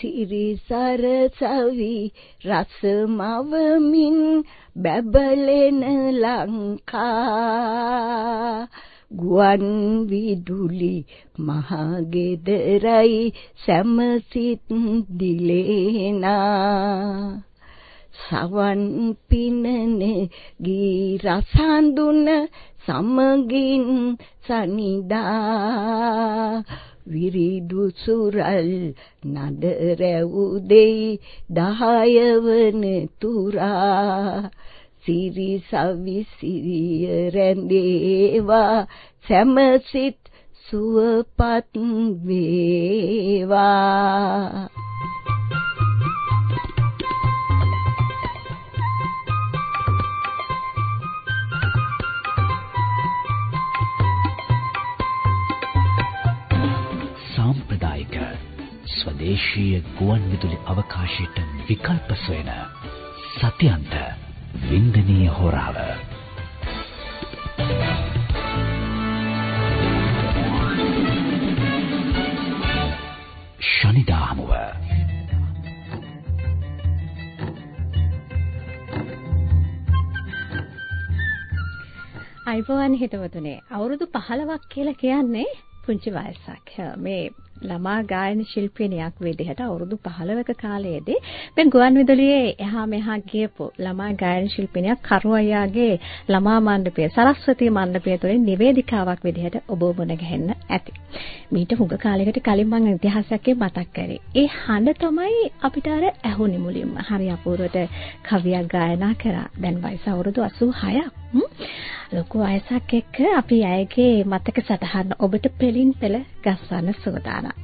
සිරිසර සවි රස මවමින් බැබලෙන ලංකා. ගුවන් විදුලි මහගෙදරයි සැමසිත් දිලේනා. සවන් පිනනේ ගී රසඳුන සමගින් සනිදා. විරිදු සුරල් නද රැවුදෙයි දහය වන තුරා. සිරි සවි සිරිය රැඳේවා සැමසිත සුවපත් වේවා. ස්වදේශීය ගුවන් විදුලි අවකාශයට විකල්ප සොයන සත්‍යන්ත වින්දනීය හොරාව ශනිදා හමුව අයිබෝවන් හිතවතුනේ අවුරුදු 15ක් කියලා කියන්නේ පුංචි වයසක්. මේ ළමා ගායන ශිල්පිනියක් විදිහට අවුරුදු 15ක කාලයේදී මේ ගුවන් විදුලියේ එහා මෙහා ගියපු ළමා ගායන ශිල්පිනියක් කරුවයියාගේ ළමා මණ්ඩපය සරස්වති මණ්ඩපය තුළින් නිවේදිකාවක් විදිහට ඔබ මුණ ගැහෙන්න ඇති. මීට හුඟ කාලයකට කලින් මම ඉතිහාසයක් මතක් කරේ. ඒ හඬ තමයි අපිට අර ඇහුනේ මුලින්ම. හරි අපූර්වට කවියක් ගායනා කරා. දැන් වයස අවුරුදු 86ක්. ලොකු වයසක් එක්ක අපි ඇයගේ මතක සටහන ඔබට පෙලින් පෙළ ගස්වන්න සූදානම්.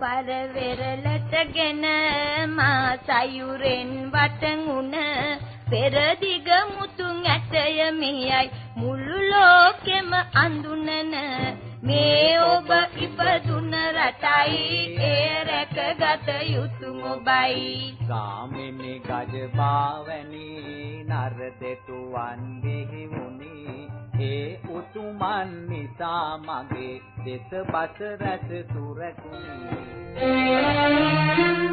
පර වෙරළටගෙන මා සයුරෙන් වටඟුණ පෙර දිග මුතුන් ඇටය මෙයයි මුළු ලෝකෙම අඳුනන මේ ඔබ ඉපදුන රටයි ඒ රැකගත යුතු ඔබයි ගාමිනී ගජබාවැනි නර දෙතුවන් දෙහිමුනි ඒ උතුමන් නිසා මගේ දෙස බස රැස සුරකුණි.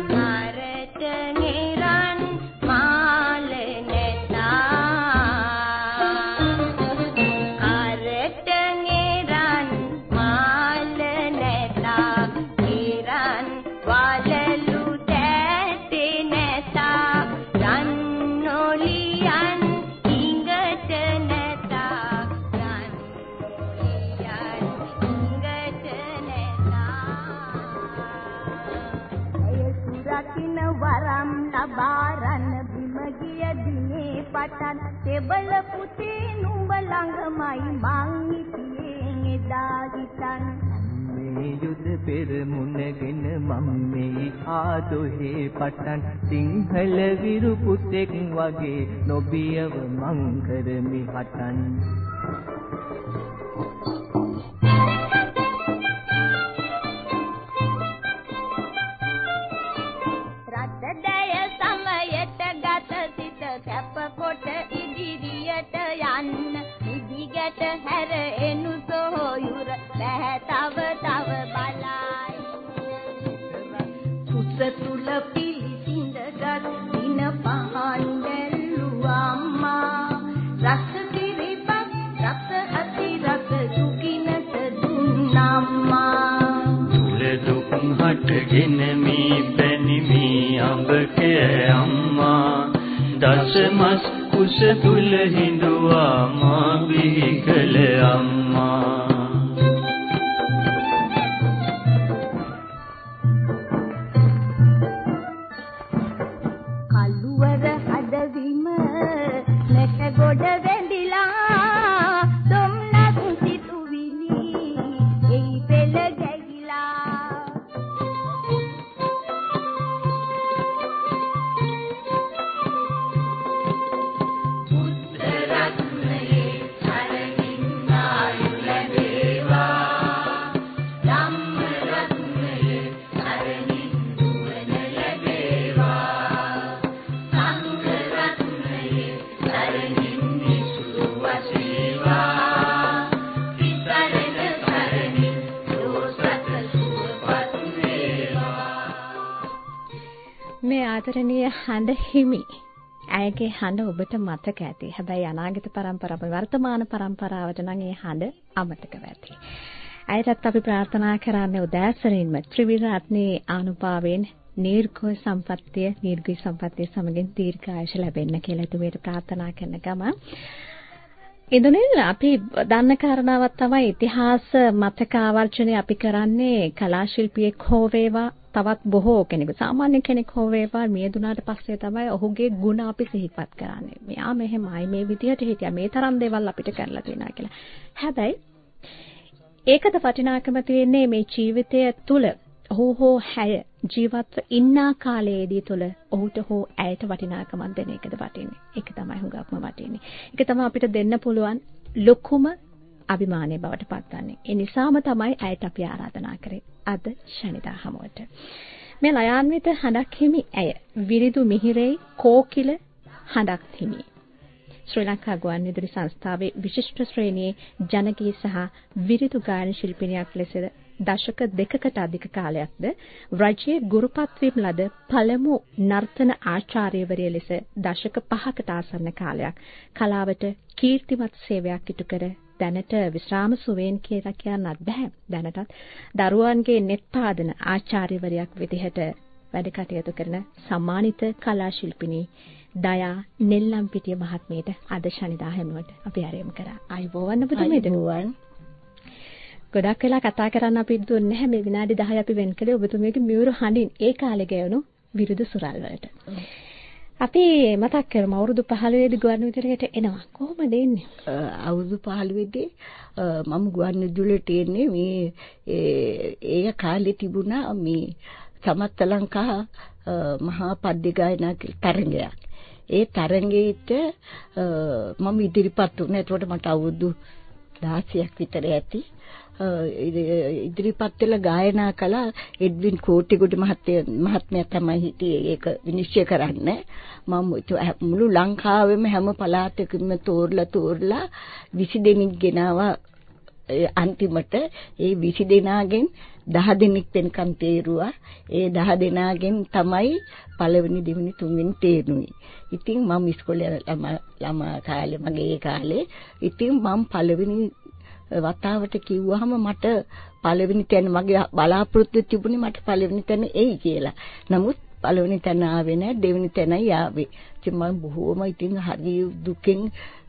මාරට නිරන් පටන් තෙබල පුතේ නුඹ ළඟමයි මං හිටියේ එදා හිටන්. මේ යුද පෙරමුණගෙන මම මේ ආදොහේ පටන්. සිංහල විරු පුතෙක් වගේ නොබියව මං කරමි හටන්. රටදය ඉදිගැට හැර එනු සොහොයුර බැහැ තව තව බලයි කුස තුල පිළිසිඳගත් දින පහන් දැල්ලුවා අම්මා රස කිරිපත් රස අති රස සුගිනට දුන්නම්මා තුල දුක් හටගෙන මේ බැනි මේ අඹ කෑ අම්මා දසමස් කුස තුල හිඳුවා මා බිහි මතක ඇති. හැබැයි අනාගත පරම්පරාව වර්තමාන පරම්පරාවට නම් ඒ හඬ අමතක වෙති. ඇයටත් අපි ප්‍රාර්ථනා කරන්නේ උදෑසනින්ම ත්‍රිවිධ රත්නේ ආනුභාවයෙන් නිර්ගෝ සම්පත්තිය නිර්ගී සම්පත්තිය සමගින් දීර්ඝායුෂ ලැබෙන්න කියලා එතුමියට ප්‍රාර්ථනා කරන ගමන් ඉදුනිල් අපි දන්න කාරණාවක් තමයි ඉතිහාස මතක ආවර්ජනය අපි කරන්නේ කලා ශිල්පියෙක් හෝ වේවා තවත් බොහෝ කෙනෙකු සාමාන්‍ය කෙනෙක් හෝ වේවා මියදුනාට පස්සේ තමයි ඔහුගේ ಗುಣ අපි සිහිපත් කරන්නේ. මෙයා මෙහෙමයි මේ විදිහට හිටියා මේ තරම් දේවල් අපිට කරලා තියෙනවා කියලා. හැබැයි ඒකද වටිනාකම තියෙන්නේ මේ ජීවිතය තුළ ඔහු හෝ හැය ජීවත්ව ඉන්නා කාලයේදී තුල ඔහුට හෝ ඇයට වටිනාකමක් දෙන එකද වටින්නේ. ඒක තමයි හුඟක්ම වටින්නේ. ඒක තමයි අපිට දෙන්න පුළුවන් ලොකුම අභිමානයේ බවට පත්වන්නේ. ඒ නිසාම තමයි ඇයට අපි ආරාධනා කරේ අද ශනිදා හමුවට. මේ ලයාන්විත හඬක් හිමි ඇය විරිදු මිහිරේ කෝකිල හඬක් හිමි. ශ්‍රී ලංකා ගුවන්විදුලි සංස්ථාවේ විශිෂ්ට ශ්‍රේණියේ ජනගී සහ විරිදු ගායන ශිල්පිනියක් ලෙසද දශක දෙකකට අධික කාලයක්ද රජයේ ගුරුපත් වීම ලද පළමු නර්තන ආචාර්යවරිය ලෙස දශක 5කට ආසන්න කාලයක් කලාවට කීර්තිමත් සේවයක් ඉටු කර දැනට විශ්‍රාම සුවේන් කියලා කියන්නත් බෑ දැනටත් දරුවන්ගේ net පාදන ආචාර්යවරියක් විදිහට වැඩ කටයුතු කරන සම්මානිත කලා ශිල්පිනී දයා නෙල්ලම්පිටිය මහත්මියට අද ශනිදා හැමෝට අපි ආරම්භ කරා. ආයුබෝවන් ඔබතුමීට. ආයුබෝවන්. ගොඩක් වෙලා කතා කරන්න අපි දුන්නේ නැහැ මේ විනාඩි 10 අපි වෙන් කළේ ඔබතුමියගේ මියුරු හඬින් ඒ කාලේ ගැවුණු විරුදු සුරල් වලට. අපි මතක් කරමු අවුරුදු 15 දී ගුවන් විදුලියට එනවා. කොහොමද එන්නේ? අවුරුදු 15 දී මම ගුවන් විදුලියට එන්නේ මේ ඒ කාලේ තිබුණා මේ සමත්ත ලංකා මහා පද්‍ය ගායනා තරඟයක්. ඒ තරඟෙට මම ඉදිරිපත් වුණා. ඒකට මට අවුරුදු 16ක් විතර ඇති. ඉදිරිපත් වෙලා ගායනා කළා එඩ්වින් කෝටිගොඩ මහත්මයා තමයි හිටියේ. ඒක විනිශ්චය කරන්න. මම මුළු ලංකාවෙම හැම පළාතකම තෝරලා තෝරලා 20 දෙනෙක් ගෙනාවා. අන්තිමට ඒ 20 දෙනාගෙන් 10 දෙනෙක් වෙනකම් තේරුවා ඒ 10 දෙනාගෙන් තමයි පළවෙනි දෙවෙනි තුන්වෙනි තේරුනේ ඉතින් මම ඉස්කෝලේ ළමා කාලේ මගේ ඒ කාලේ ඉතින් මම පළවෙනි වතාවට කිව්වහම මට පළවෙනි තැන මගේ බලාපොරොත්තු තිබුණේ මට පළවෙනි තැන එයි කියලා. නමුත් පළවෙනි තැන ආවේ නැහැ දෙවෙනි තැනයි ආවේ. ඉතින් මම බොහෝම ඉතින් හරි දුකෙන්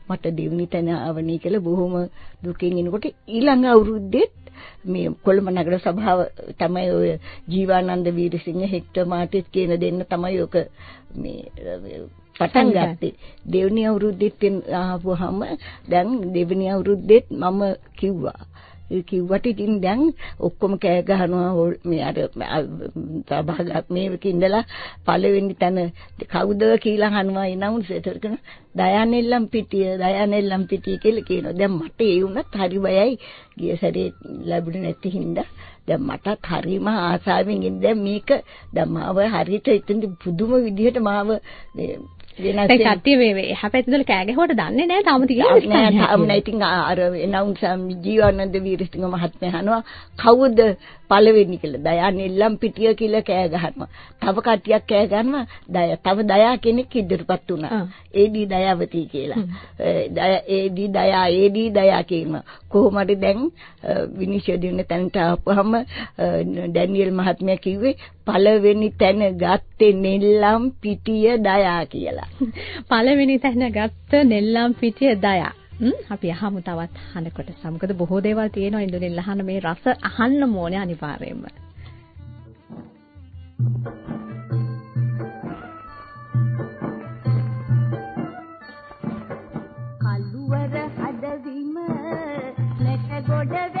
මට දෙවෙනි තැන ආවනේ කියලා බොහොම දුකෙන් එනකොට ඊළඟ අවුරුද්දෙත් මේ කොළඹ නගර සභාව තමයි ඔය ජීවානන්ද වීරසිංහ හෙක්ටර් මාටිස් කියන දෙන්න තමයි ඔක මේ පටන් ගත්තේ. දෙවෙනි අවුරුද්දෙත් ආවම දැන් දෙවෙනි අවුරුද්දෙත් මම කිව්වා කිව්වට ඉතින් දැන් ඔක්කොම කෑ ගහනවා මේ අර සභාගත මේක ඉඳලා පළවෙනි තැන කවුද කියලා අහනවා එනවුන්ස් ඒතර කරන දයානෙල්ලම් පිටිය දයානෙල්ලම් පිටිය කියලා කියනවා. දැන් මට ඒ වුණත් හරි බයයි. ගිය සැරේ ලැබුණේ නැති හින්දා දැන් මටත් හරිම ආසාවෙන් ඉඳන් දැන් මේක දැන් මාව හරියට ඉතින් පුදුම විදිහට මාව වෙනස් ඒ කට්ටිය මේ එහා පැත්තේ ඉඳලා කෑ ගැහුවට දන්නේ නැහැ තාම තියෙන්නේ නෑ. නෑ ඉතින් අර එනවුන්ස් ජීවනන්ද වීරසිංහ මහත්මයා අහනවා කවුද පළවෙනි කියලා? දයා නෙල්ලම් පිටිය කියලා කෑ ගහනවා. තව කට්ටියක් කෑ ගන්නවා දයා තව දයා කෙනෙක් ඉදිරිපත් වුණා. ඒඩී දයාවති කියලා. ඒඩී දයා ඒඩී දයා කියනවා. කොහොම හරි දැන් විනිශ්චය දෙන්න තැනට ආපුවම ඩැනියෙල් මහත්මයා කිව්වේ පළවෙනි තැන ගත්තේ නෙල්ලම් පිටිය දයා කියලා. පළවෙනි තැන ගත්ත නෙල්ලම් පිටිය දයා. අපි අහමු තවත් අහනකොට සමකද බොහෝ දේවල් තියෙනවා ඉන්දුනෙල් අහන මේ රස අහන්න ඕනේ අනිවාර්යයෙන්ම. කළුවර හදවිම නැට ගොඩ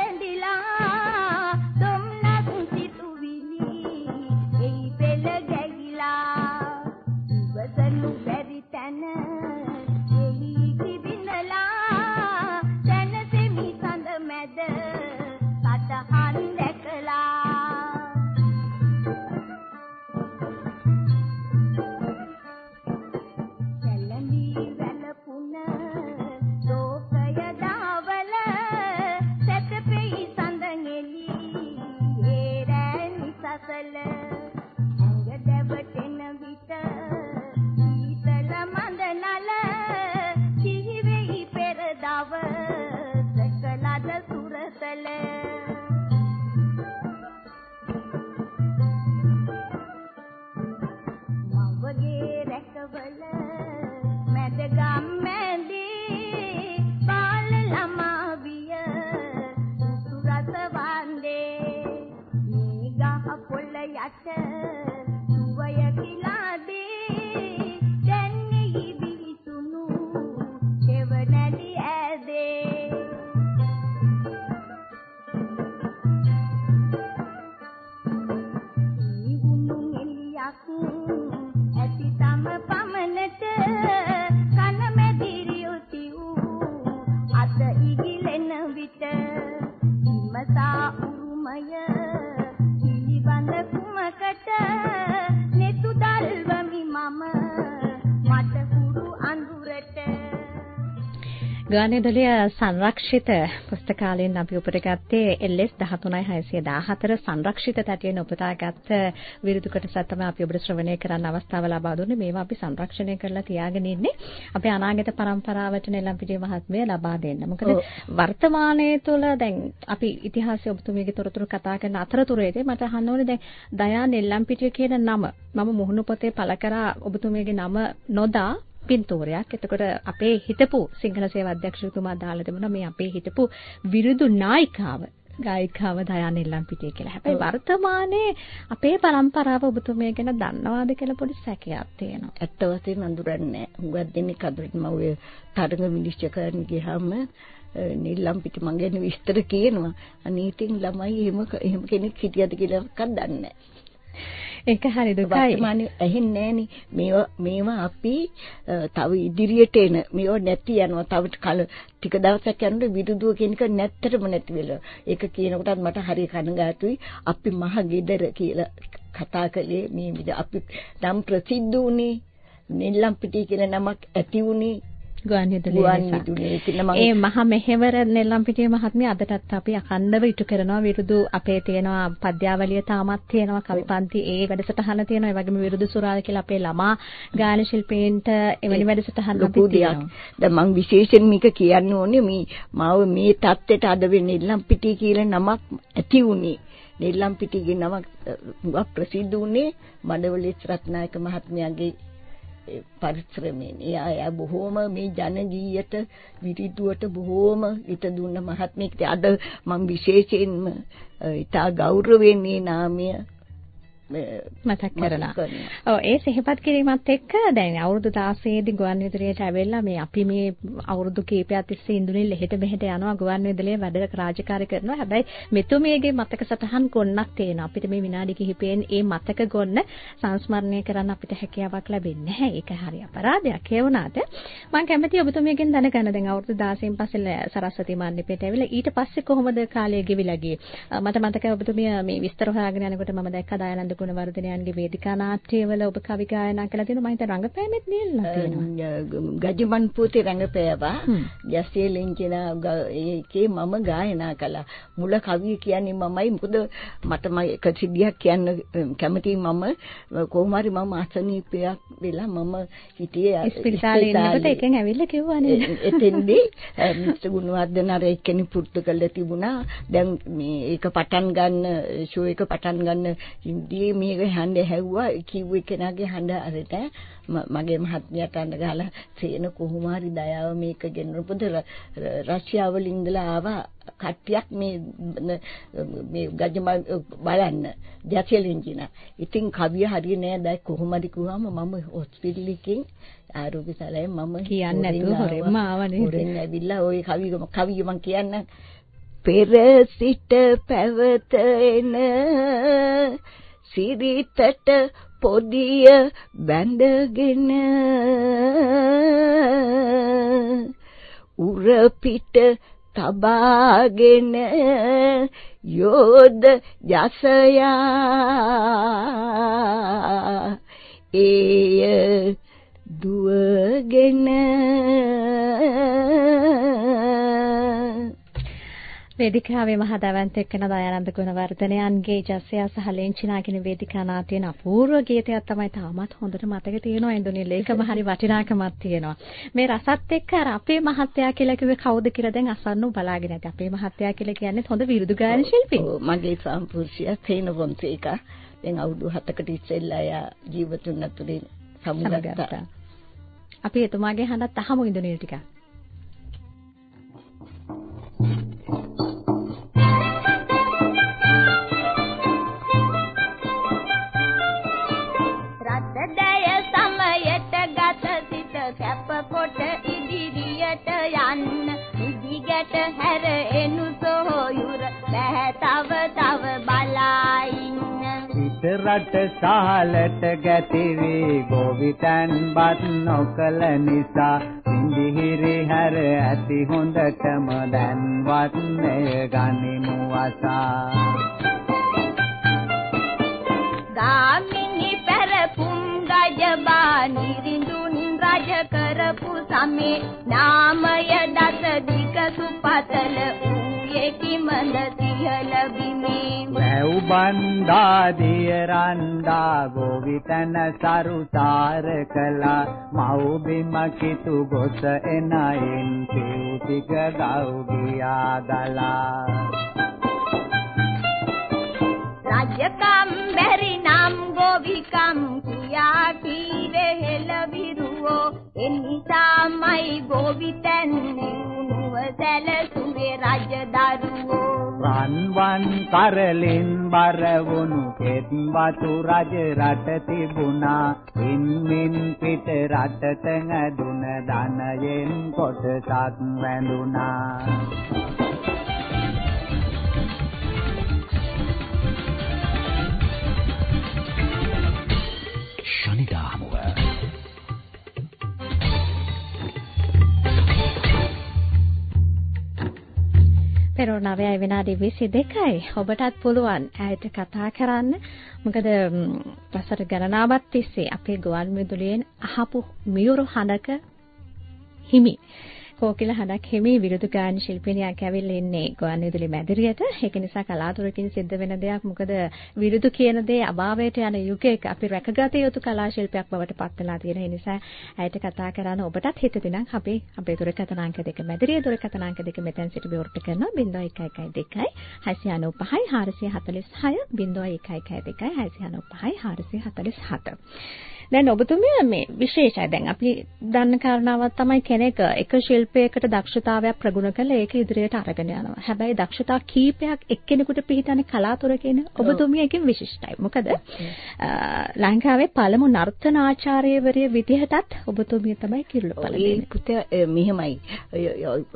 වට සුවයකින් ගානේදලිය සංරක්ෂිත පුස්තකාලයෙන් අපි උපුට ගත්තේ LS 13614 සංරක්ෂිත තැටියෙන් උපුටාගත් විරුදු කොටසක් තමයි අපි ඔබට ශ්‍රවණය කරන්න අවස්ථාව ලබා දුන්නේ. මේවා අපි සංරක්ෂණය කරලා තියාගෙන ඉන්නේ අපේ අනාගත පරම්පරාවට නෙලම්පිටිය මහත්මිය ලබා දෙන්න. මොකද වර්තමානයේ තුල දැන් අපි ඉතිහාසය ඔබතුමීගේ තොරතුරු කතා කරන අතරතුරේදී මට අහන්න ඕනේ දැන් දයා නෙල්ලම්පිටිය කියන නම මම මුහුණු පොතේ පළ කරා ඔබතුමීගේ නම නොදා පින්තූරයක්. එතකොට අපේ හිටපු සිංහල සේවා අධ්‍යක්ෂකතුමා දාලා තිබුණා මේ අපේ හිටපු විරුදු නායිකාව ගායිකාව දයා නෙල්ලම්පිටිය කියලා. හැබැයි වර්තමානයේ අපේ પરම්පරාව ඔබතුමිය ගැන දන්නවාද කියලා පොඩි සැකයක් තියෙනවා. ඇත්ත වශයෙන්ම අඳුරන්නේ හුඟක් දෙනෙක් අඳුරන්නේ මම ඔය තරඟ විනිශ්චය කරන්න ගියාම නිල්ලම්පිටි මං ගැන විස්තර කියනවා. අනේ ඉතින් ළමයි එහෙම එහෙම කෙනෙක් හිටියද කියලා කක් දන්නේ නැහැ. ඒක හරි දුකයි. වර්තමානයේ ඇහෙන්නේ නැහනේ. මේවා මේවා අපි තව ඉදිරියට එන මේවා නැති යනවා. තව කල ටික දවසක් යනකොට විරුදුව කියන එක නැත්තටම නැති වෙලා. ඒක කියනකොටත් මට හරි කනගාටුයි. අපි මහ ගෙදර කියලා කතා කළේ මේ අපි නම් ප්‍රසිද්ධ වුණේ නෙල්ලම් පිටි කියන නමක් ඇති වුණේ ගුවන්විදුලියේ ඒ මහ මෙහෙවර නෙල්ලම්පිටිය මහත්මිය අදටත් අපි අඛණ්ඩව ඉටු කරනවා. විරුදු අපේ තියෙනවා පද්‍යාවලිය තාමත් තියෙනවා. කවිපන්ති ඒ වැඩසටහන තියෙනවා. ඒ වගේම විරුදු සුරාල් කියලා අපේ ළමා ගායන ශිල්පීන්ට එවැනි වැඩසටහන් අපි තියෙනවා. දැන් මම විශේෂයෙන් මේක කියන්න ඕනේ මේ මාව මේ தත්ත්වයට අද වෙන්නේ නෙල්ලම්පිටිය කියලා නමක් ඇති වුණේ. නෙල්ලම්පිටිගේ නමක් ප්‍රසිද්ධ වුණේ මඩවලි රත්නායක මහත්මයාගේ පරිශ්‍රමයෙන්. එයා බොහොම මේ ජනගීයට විරිදුවට බොහොම ඊට දුන්න මහත්මයෙක්. අද මම විශේෂයෙන්ම ඊට ගෞරවයෙන් මේ නාමය මතක් කරලා. ඔව් ඒ සිහිපත් කිරීමත් එක්ක දැන් අවුරුදු 16 දී ගුවන් විදුලියට ඇවිල්ලා මේ අපි මේ අවුරුදු කීපයක් තිස්සේ ඉඳුනින් ලෙහෙට මෙහෙට යනවා ගුවන් විදුලියේ වැඩ රාජකාරී කරනවා. හැබැයි මෙතුමියගේ මතක සටහන් ගොන්නක් තියෙනවා. අපිට මේ විනාඩි කිහිපයෙන් ඒ මතක ගොන්න සංස්මරණය කරන්න අපිට හැකියාවක් ලැබෙන්නේ නැහැ. ඒක හරි අපරාධයක්. ඒ වුණාට මම කැමතියි ඔබතුමියගෙන් දැනගන්න දැන් අවුරුදු 16න් පස්සේ සරස්වති මණ්ඩපයට ඇවිල්ලා ඊට පස්සේ කොහොමද කාලය ගෙවිලා ගියේ? මට මතකයි ඔබතුමිය මේ විස්තර හොයාගෙන යනකොට මම දැක්කා දයානන්ද ගුණවර්ධනයන්ගේ වේදිකා නාට්‍යවල ඔබ කවි ගායනා කළා තියෙනවා මම හිතා රංගපෑමෙත් නියල්ලා තියෙනවා ගජමන් පොතේ රංගපෑවා. යසේලෙන් කියන ඒකේ මම ගායනා කළා. මුල කවිය කියන්නේ මමයි. මොකද මට මම එක සිද්ධියක් කියන්න කැමතියි මම. කොහොම හරි මම අසනීපයක් වෙලා මම හිටියේ ඉස්පිරිතාලේ ඉන්නකොට එකෙන් ඇවිල්ලා කිව්වා නේද? එතෙන්දී මිස්ටර් ගුණවර්ධන අර එක්කෙනෙක් පුරුදු කරලා තිබුණා. දැන් මේ ඒක පටන් ගන්න ෂෝ එක පටන් ගන්න හින්දියේ මේක හඬ හැව්වා කිව්වේ කෙනාගේ හඬ අරට මගේ මහත්මියට අඬ ගහලා සේන කොහොම හරි දයාව මේක ගෙන්නන පොද රෂ්‍යාවල ඉඳලා ආවා. කට්ටියක් මේ මේ ගජම බලන්න. ජැසෙලින්ජින. ඉතින් කවිය හරිය නෑ. දැන් කොහොම හරි කිව්වම මම හොස්පිටල් එකෙන් ආරෝග්‍ය ශාලාවේ මම කියන්නේ නැතුව හොරෙන්ම ආවනේ. හොරෙන් ඇවිල්ලා ওই කවිය කවිය මම කියන්නම්. පෙර සිට පැවත එන සිරිතට පොදිය බැඳගෙන උර පිට තබාගෙන යෝධ යසයා ඒය දුවගෙන වේදිකාවේ මහදවන්ත එක්කන දයානන්ද ගුණවර්ධනයන්ගේ ජස්සයා සහ ලෙන්චිනා කියන වේදිකා නාට්‍යන අපූර්ව ගීතයක් තමයි තාමත් හොඳට මතක තියෙනවා. ඉන්දුනිල් ඒකම හරි වටිනාකමක් තියෙනවා. මේ රසත් එක්ක අර අපේ මහත්තයා කියලා කිව්වේ කවුද කියලා දැන් අසන්නු බලාගෙන ඇති අපේ මහත්තයා කියලා කියන්නේ හොඳ විරුදු ගායන ශිල්පී. මගේ සම්පූර්ණිය තේන වොන්සේක දැන් අවුරුදු 7කට ඉස්සෙල්ලා යා ජීවිතුන් අතුරින් සමුගත්තා. අපි එතුමාගේ හඬත් අහමු ඉන්දුනිල් ටිකක් හැර එනු සොහොයුර බෑ තව තව බලා ඉන්න පිට රට සහලට ගැතිවි. ගෝවිතන් බත් නොකල නිසා සිඳිහිරි හැර ඇති හොඳටම දැන්වත් නේ ගනිමු අසා. ගාමිනි පෙරපුම් ගජබා නිරිඳුන් රජ කරපු සමේ නාමය දස දිග සුපතල ඌයේ කිමද සිහල බිමේ වැව් බණ්ඩා දිය රණ්ඩා ගෝවිතන සරුසාර කළා මව් බිම කිතු ගොස එනයින් පිව් ටික ගව් ගියා ගලා රජකම් බැරි නම් ගෝවිකම් කියා කීවේ හෙළ විරුවෝ එනිසාමයි ගෝවිතන් නුව සැලසුවේ රජ දරුවෝ රන්වන් කරලින් බර වුණු කෙත් වතු රජ රට තිබුණා. ඉන්මින් පිට රටට නැදුන ධනයෙන් කොටසක් වැඳුණා. ශනිදා හමුව පෙරෝ 9යි විනාඩි 22යි. ඔබටත් පුළුවන් ඇයට කතා කරන්න. මොකද වසර ගණනාවක් තිස්සේ අපේ ගුවන් විදුලියෙන් අහපු මියුරු හඬක හිමි කෝකිල හඬක් හිමි විරුදු ගායන ශිල්පිනියක් ඇවිල්ලා ඉන්නේ ගුවන් විදුලි මැදිරියට. ඒක නිසා කලාතුරකින් සිද්ධ වෙන දෙයක්. මොකද විරුදු කියන දේ අභාවයට යන යුගයක අපි රැකගත යුතු කලා ශිල්පයක් බවට පත් වෙලා තියෙන. ඒ නිසා ඇයට කතා කරන්න ඔබටත් හිතෙති නම් අපි අපේ දුරකථන අංක දෙක මැදිරිය දුරකථන අංක දෙක මෙතෙන් සිට විවෘත කරනවා 0112 695 446 0112 695 447 දැන් ඔබතුමිය මේ විශේෂයි. දැන් අපි දන්න කාරණාවක් තමයි කෙනෙක් එක ශිල්පයකට දක්ෂතාවයක් ප්‍රගුණ කරලා ඒක ඉදිරියට අරගෙන යනවා. හැබැයි දක්ෂතා කීපයක් එක්කෙනෙකුට පිළිතන්නේ කලාතුරකින් ඔබතුමිය එකකින් විශිෂ්ටයි. මොකද ලංකාවේ පළමු නර්තනාචාර්යවරිය විදිහටත් ඔබතුමිය තමයි කිරුළු ඒ පුතේ මෙහෙමයි.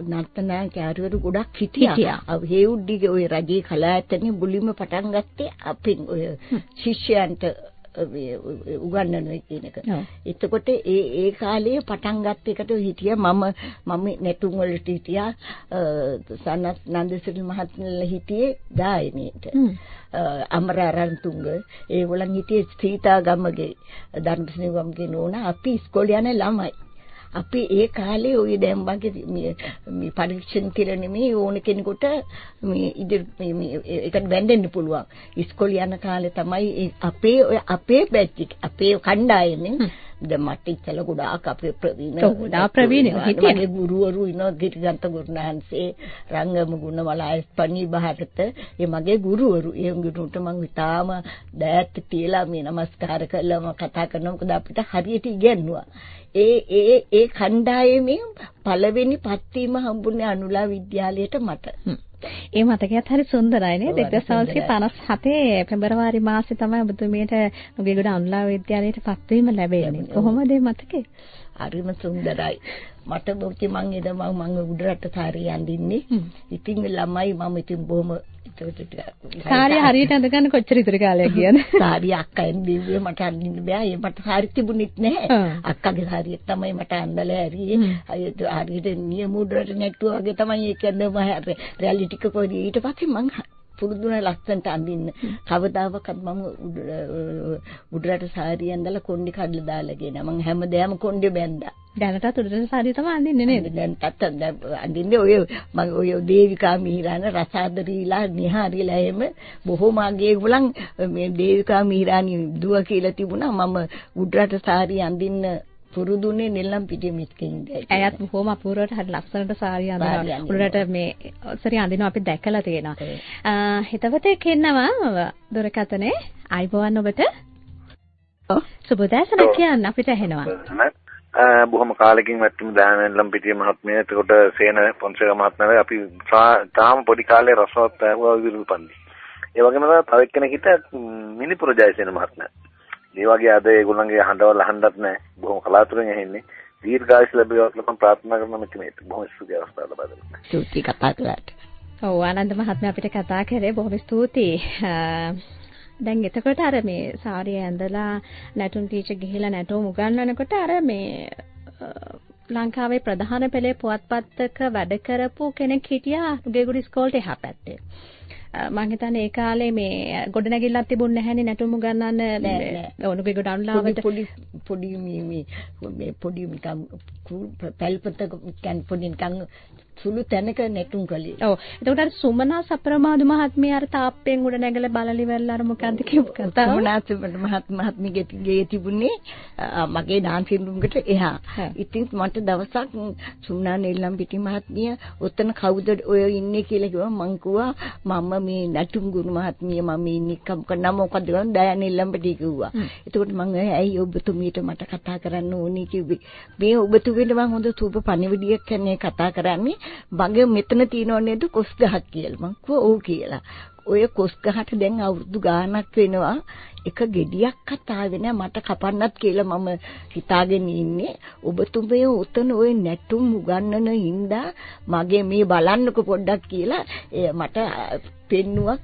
නර්තනාචාර්යවරු ගොඩක් හිටියා. හේවුඩ්ඩිගේ ওই රජේ කලායතනේ මුලින්ම පටන් ගත්තේ අපින් ඔය ශිෂ්‍යයන්ට උගන්වනවා කියන එක. එතකොට ඒ ඒ කාලේ පටන් ගත්ත එකට හිටියා මම මම නැටුම් වලට හිටියා සනත් නන්දසිරි මහත්මයාලා හිටියේ ගායනයේට. අමරාරන්තුංග ඒගොල්ලන් හිටියේ සීතාගමගේ ධර්මසිංහගමගේ නෝනා අපි ඉස්කෝලේ යන ළමයි. අපි ඒ කාලේ ওই දැන් වගේ මේ පරීක්ෂණ කියලා නෙමෙයි ඕන කෙනෙකුට මේ ඉදිරි මේ ඒකට බැඳෙන්න පුළුවන්. ඉස්කෝලේ යන කාලේ තමයි අපේ අපේ බැච් අපේ කණ්ඩායමෙන් දැන් මට ඉතල ගොඩාක් අපේ ප්‍රවීණ ගොඩාක් ප්‍රවීණ හිටියේ. ගුරුවරු ඉනවා ගිරිගන්ත ගුරුනාහන්සේ රංගම ගුණවලායස් පණී බහකට ඒ මගේ ගුරුවරු. ඒ ගුරුන්ට මම ඉතාම දෑත් තියලා මේ নমස්කාර කළා කතා කරනවා. මොකද අපිට හරියට ඉගෙනුවා ඒ ඒ ඒ කණ්ඩායමෙන් පළවෙනි පත්වීම හම්බුනේ අනුලා විද්‍යාලයට මට. ඒ මතකයත් හරි සුන්දරයි නේද 1957 පෙබරවාරි මාසේ තමයි ඔබතුමියට නුගේගොඩ අනුලා විද්‍යාලයට පත්වීම ලැබෙන්නේ. කොහොමද මේ මතකේ? හරිම සුන්දරයි. මට මොකද මං එද මම මං උඩරට සාරිය අඳින්නේ. ඉතින් ළමයි මම ඉතින් බොහොම සාරිය හරියට අඳගන්න කොච්චර ඉතුරු කාලයක් ගියද? සාරිය අක්කෙන් දීුවේ මට අඳින්න බෑ. ඒ මට සාරි තිබුණෙත් නැහැ. අක්කගේ සාරිය තමයි මට අඳලා ඇරියේ. හරියට නියමුඩරට නැට්ටුවා වගේ තමයි ඒක නම රැලි ටික කොහේ ඊට පස්සේ මං පුරුදුන ලස්සනට අඳින්න. කවදාවත් මම උඩරට සාරිය ඇඳලා කොණ්ඩි කඩලා දාලා ගේන. මම හැමදාම කොණ්ඩේ බැන්දා. දැනටත් උඩරට සාරිය තමයි අඳින්නේ නේද? දැන් තත් අඳින්නේ ඔය මම ඔය දේවිකා මීරාන රසාදරීලා නිහාරිලා එහෙම බොහොම අගේ ගුලන් මේ දේවිකා මීරානි දුව කියලා තිබුණා. මම උඩරට සාරිය අඳින්න පුරුදුනේ නෙල්ලම් පිටිය මිත්කින් දැයි. ඇයත් බොහොම අපූර්වට හරි ලස්සනට සාරිය අඳිනවා. උඩරට මේ සරි අඳිනවා අපි දැකලා තියෙනවා. හිතවත කෙන්නවා දොරකතනේ අයිබෝවන් ඔබට. ඔව් සුබදෑසනක් කියන්න අපිට ඇහෙනවා. බොහොම කාලෙකින් වැටුණු දානෙල්ලම් පිටිය මහත්මිය එතකොට සේන පොන්සේක මහත්මයා අපි තාම පොඩි කාලේ රසවත් ඇහුවා විරුදු පන්දි. ඒ වගේම තව එක්කෙනෙක් හිටියා මිනිපුර ජයසේන මහත්මයා. මේ වගේ අද ඒගොල්ලන්ගේ හඬවල් අහන්නත් නැහැ. බොහොම කලාතුරකින් ඇහෙන්නේ. දීර්ඝායුෂ ලැබේවා කියලා මම ප්‍රාර්ථනා කරනවා මේක බොහොම ස්තුතියි අවස්ථාව ලබා දෙන්න. ස්තුතියි කතා කළාට. ඔව් ආනන්ද මහත්මයා අපිට කතා කරේ බොහොම ස්තුතියි. දැන් එතකොට අර මේ සාරිය ඇඳලා නැටුම් ටීචර් ගිහිලා නැටුම් උගන්වනකොට අර මේ ලංකාවේ ප්‍රධාන පෙළේ පුවත්පත්ක වැඩ කරපු කෙනෙක් හිටියා නුගේගොඩ ඉස්කෝලේ එහා පැත්තේ. මම හිතන්නේ ඒ කාලේ මේ ගොඩනැගිල්ලක් තිබුණ නැහැනේ නැටුම් ගන්නන්න ඕනුගේ ගොඩන්ලාවට. පොඩි පොඩි මේ මේ පොඩි නිකන් පැල්පතක නිකන් පොඩි නිකන් සුළු තැනක නැටුම් කළේ. ඔව්. එතකොට අර සුමනා සප්‍රමාද මහත්මිය අර තාප්පෙන් උඩ නැගලා බලලි වෙලා අර මොකද්ද කියපු කතාව? සුමනා මහත් මහත්මියගේ ගේ තිබුණේ මගේ ඩාන්සින් රූම් එකට එහා. ඉතින් මට දවසක් සුමනා නෙල්ලම් පිටි මහත්මිය ඔතන කවුද ඔය ඉන්නේ කියලා කිව්වා මං කිව්වා මම මේ නැටුම් ගුරු මහත්මිය මම ඉන්නේ කම්ක නම මොකද්ද ගන්න දයා නෙල්ලම් පිටි කිව්වා. එතකොට මං ඇයි ඔබතුමීට මට කතා කරන්න ඕනේ කිව්වේ. මේ ඔබතුමීට මං හොඳ සූප පණිවිඩයක් කියන්නේ කතා කරන්නේ මගේ මෙතන තියෙනව නේද කොස් ගහක් කියලා. මං කිව්වා ඔව් කියලා. ඔය කොස් ගහට දැන් අවුරුදු ගාණක් වෙනවා. එක gediyak කතාවේ නෑ මට කපන්නත් කියලා මම හිතාගෙන ඉන්නේ. ඔබතුමේ උතන ඔය නැටුම් උගන්නන හින්දා මගේ මේ බලන්නකො පොඩ්ඩක් කියලා මට පෙන්නුවක්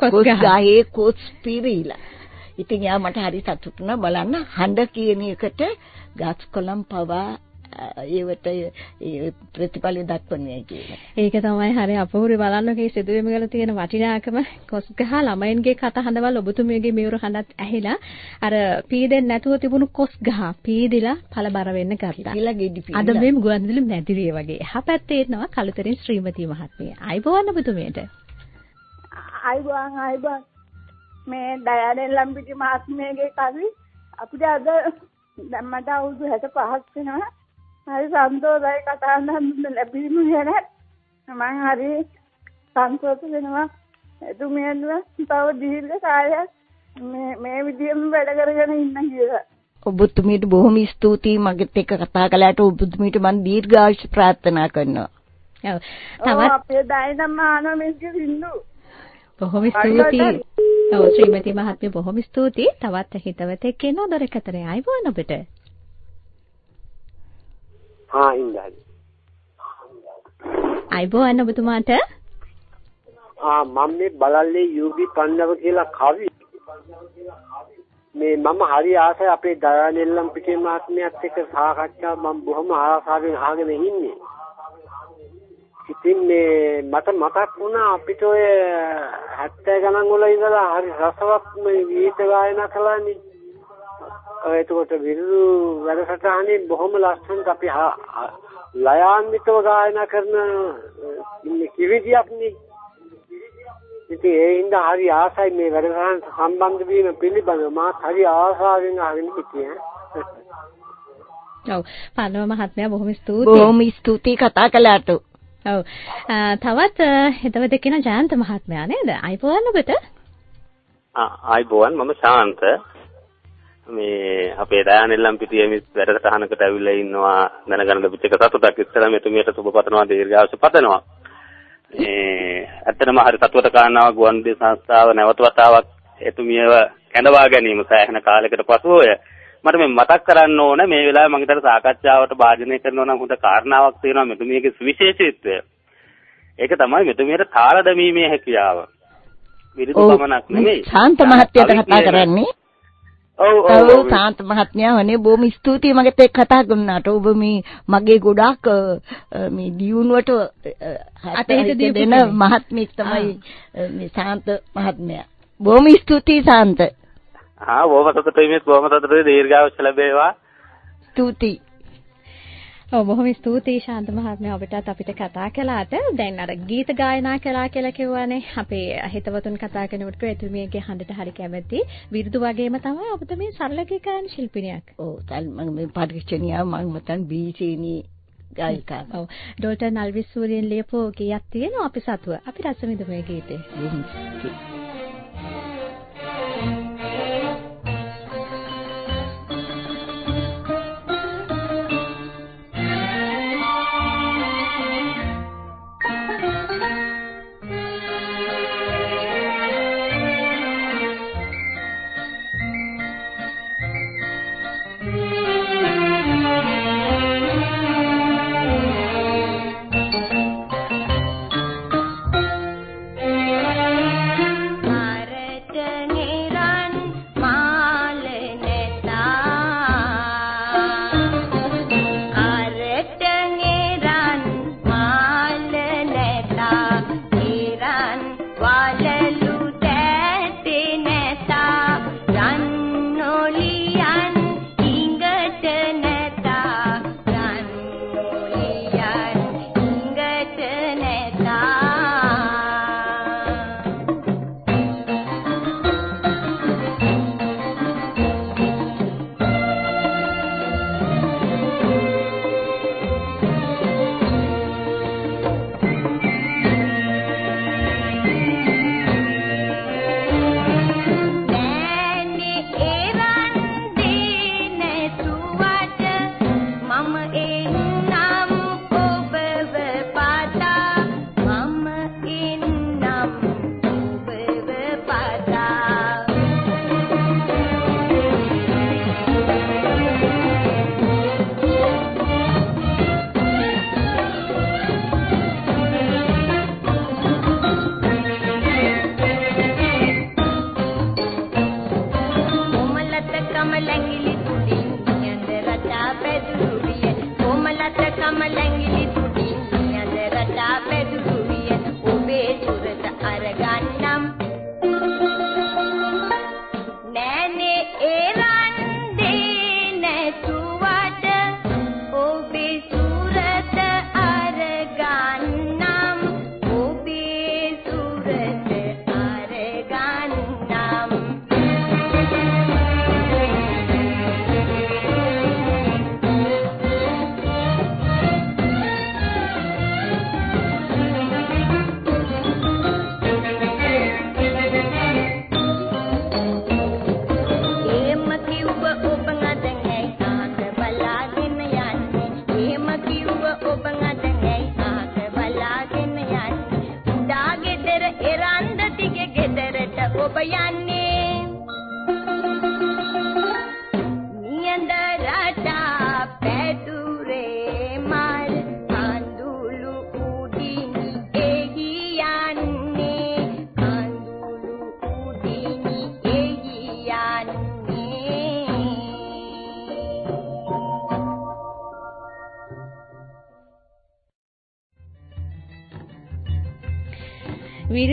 කොස් ගහේ කොස් පිරීලා. ඉතින් යා මට හරි සතුටු වුණා බලන්න හඬ කියන එකට ගස් කොළන් පවා ඒවට ප්‍රතිඵල දක්වන්නේ කියලා. ඒක තමයි හරි අපූර්ව බලන්නකේ සිදුවීම වල තියෙන වටිනාකම කොස්ගහ ළමයින්ගේ කතා හඬවල් ඔබතුමියගේ මෙවුර හඬත් ඇහිලා අර පීදෙන් නැතුව තිබුණු කොස්ගහ පීදිලා පළබර වෙන්න ගත්තා. පීලා ගෙඩි පීලා. අද මේ ගුවන්විදුලි මැදිරිය වගේ. එහා පැත්තේ ඉන්නවා කලුතරින් ශ්‍රීමති මහත්මිය. අයිබෝවන් ඔබතුමියට. අයිබෝවන් අයිබෝවන් මේ දයානෙන් ලම්පිටි මහත්මියගේ කවි අපිට අද දැන් මට අවුරුදු 65ක් වෙනවා හරි සන්තෝෂයි කතා කරන්න ලැබීම ගැන මම හරි සන්තෝෂ වෙනවා එතුමියන්ව තව දීර්ඝ කාලයක් මේ මේ විදිහෙම වැඩ කරගෙන ඉන්න කියලා. ඔබතුමීට බොහොම ස්තුතියි මගෙත් එක්ක කතා කළාට ඔබතුමීට මම දීර්ඝායුෂ ප්‍රාර්ථනා කරනවා. ඔව්. තවත් අපේ ඩයිනම ආනමිස්ගේ සින්දු. බොහොම ස්තුතියි. ඔව් ශ්‍රීමති මහත්මිය බොහොම ස්තුතියි. තවත් හිතවතෙක් ඉන්නව දොරකතරේ ආයිබෝන් ඔබට. හා ඉඳයි. අයිබෝවන් ඔබතුමාට ආ මම මේ බලල්ලේ යූබි පන්නව කියලා කවි මේ මම හරි ආසයි අපේ දයානෙල්ලම් පිටේ මහත්මයාත් එක්ක සාකච්ඡා මම බොහොම ආසාවෙන් අහගෙන ඉන්නේ. ඉතින් මේ මට මතක් වුණා අපිට ඔය 70 ගණන් වල ඉඳලා හරි රසවත් මේ ගීත ගායනා කළානේ. එතකොට විරුදු වැඩසටහනේ බොහොම ලස්සනට අපි ලයාන්විතව ගායනා කරන කිවිදියක්නේ. ඉතින් ඒ හින්දා හරි ආසයි මේ වැඩසටහන සම්බන්ධ වීම පිළිබඳව මාත් හරි ආසාවෙන් අහගෙන හිටියේ. ඔව් පන්නව මහත්මයා බොහොම ස්තුතියි. බොහොම ස්තුතියි කතා කළාට. ඔව්. තවත් හිතවත කියන ජයන්ත මහත්මයා නේද? අයිබෝවන් ඔබට? ආ අයිබෝවන් මම ශාන්ත. මේ අපේ දයානෙල්ලම් පිටියේ මිස් වැඩසටහනකට ඇවිල්ලා ඉන්නවා දැනගන්න ලැබිච්ච එක සතුටක් ඉස්සරහ මෙතුමියට සුබ පතනවා දීර්ඝායුෂ පතනවා. මේ ඇත්තටම හරි සතුට කාරණාව ගුවන්විදුලි සංස්ථාව නැවත වතාවක් එතුමියව කැඳවා ගැනීම සෑහෙන කාලයකට පසුවය. මට මේ මතක් කරන්න ඕන මේ වෙලාවේ මම හිතන සාකච්ඡාවට භාජනය කරනවා නම් හොඳ කාරණාවක් තියෙනවා මෙතුමියගේ සුවිශේෂීත්වය. ඒක තමයි මෙතුමියට තාල දැමීමේ හැකියාව. විරුදු පමණක් නෙමෙයි. ශාන්ත මහත්තයාට කතා කරන්නේ. ඔව් ඔව් සාන්ත මහත්මයා වනේ බොහොම ස්තුතියි මගෙත් එක්ක කතා කරනාට ඔබ මේ මගේ ගොඩාක් මේ දියුණුවට අතහිත දෙන මහත්මෙක් තමයි මේ සාන්ත මහත්මයා. බොහොම ස්තුතියි සාන්ත. ආ බොහොම සතුටුයි මේ බොහොම සතුටුයි. දීර්ඝායුෂ ලැබේවා. ස්තුතියි ඔව් බොහොම ස්තුතියි ශාන්ත මහත්මයා ඔබටත් අපිට කතා කළාට දැන් අර ගීත ගායනා කළා කියලා කිව්වනේ අපේ හිතවතුන් කතා කරනකොට කිව්වා එතුමියගේ හඬට හරි කැමති විරුදු වගේම තමයි ඔබට මේ සරල ගී ගායන ශිල්පිනියක්. ඔව් මම මේ පරික්ෂණියා මම මතන් බීසීනි ගායිකා. ඔව් ඩෝල්ටන් අල්විස් සූරියන් ලියපු ගීයක් තියෙනවා අපි සතුව. අපි රස විඳමු මේ ගීතේ.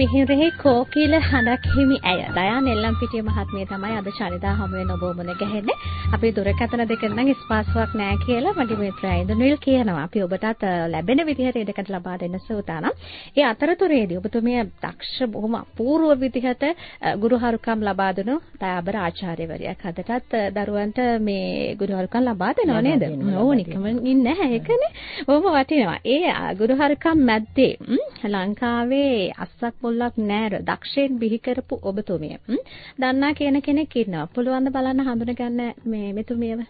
මිහිරෙහි කෝකිල හඬක් හිමි ඇය දයා නෙල්ලම්පිටිය මහත්මිය තමයි අද ශනිදා හමු වෙන ඔබ මුණ ගැහෙන්නේ. අපේ දුරකථන දෙක නම් ස්පාසුවක් නැහැ කියලා මගේ මිත්‍රයා ඉන්දුනිල් කියනවා. අපි ඔබටත් ලැබෙන විදිහට ඉඩකට ලබා දෙන්න සූදානම්. ඒ අතරතුරේදී ඔබතුමිය දක්ෂ බොහොම අපූර්ව විදිහට ගුරුහරුකම් ලබා දුණු දයාබර ආචාර්යවරියක්. අදටත් දරුවන්ට මේ ගුරුහරුකම් ලබා දෙනව නේද? ඕ නිකමින් නැහැ ඒකනේ. බොහොම වටිනවා. ඒ ගුරුහරුකම් මැද්දේ ලංකාවේ අස්සක් පොල්ලක් නෑර. දක්ෂයෙන් බිහි කරපු ඔබතුමිය. දන්නා කියන කෙනෙක් ඉන්නවා. පුළුවන් ද බලන්න හඳුන ගන්න මේ මෙතුමියව?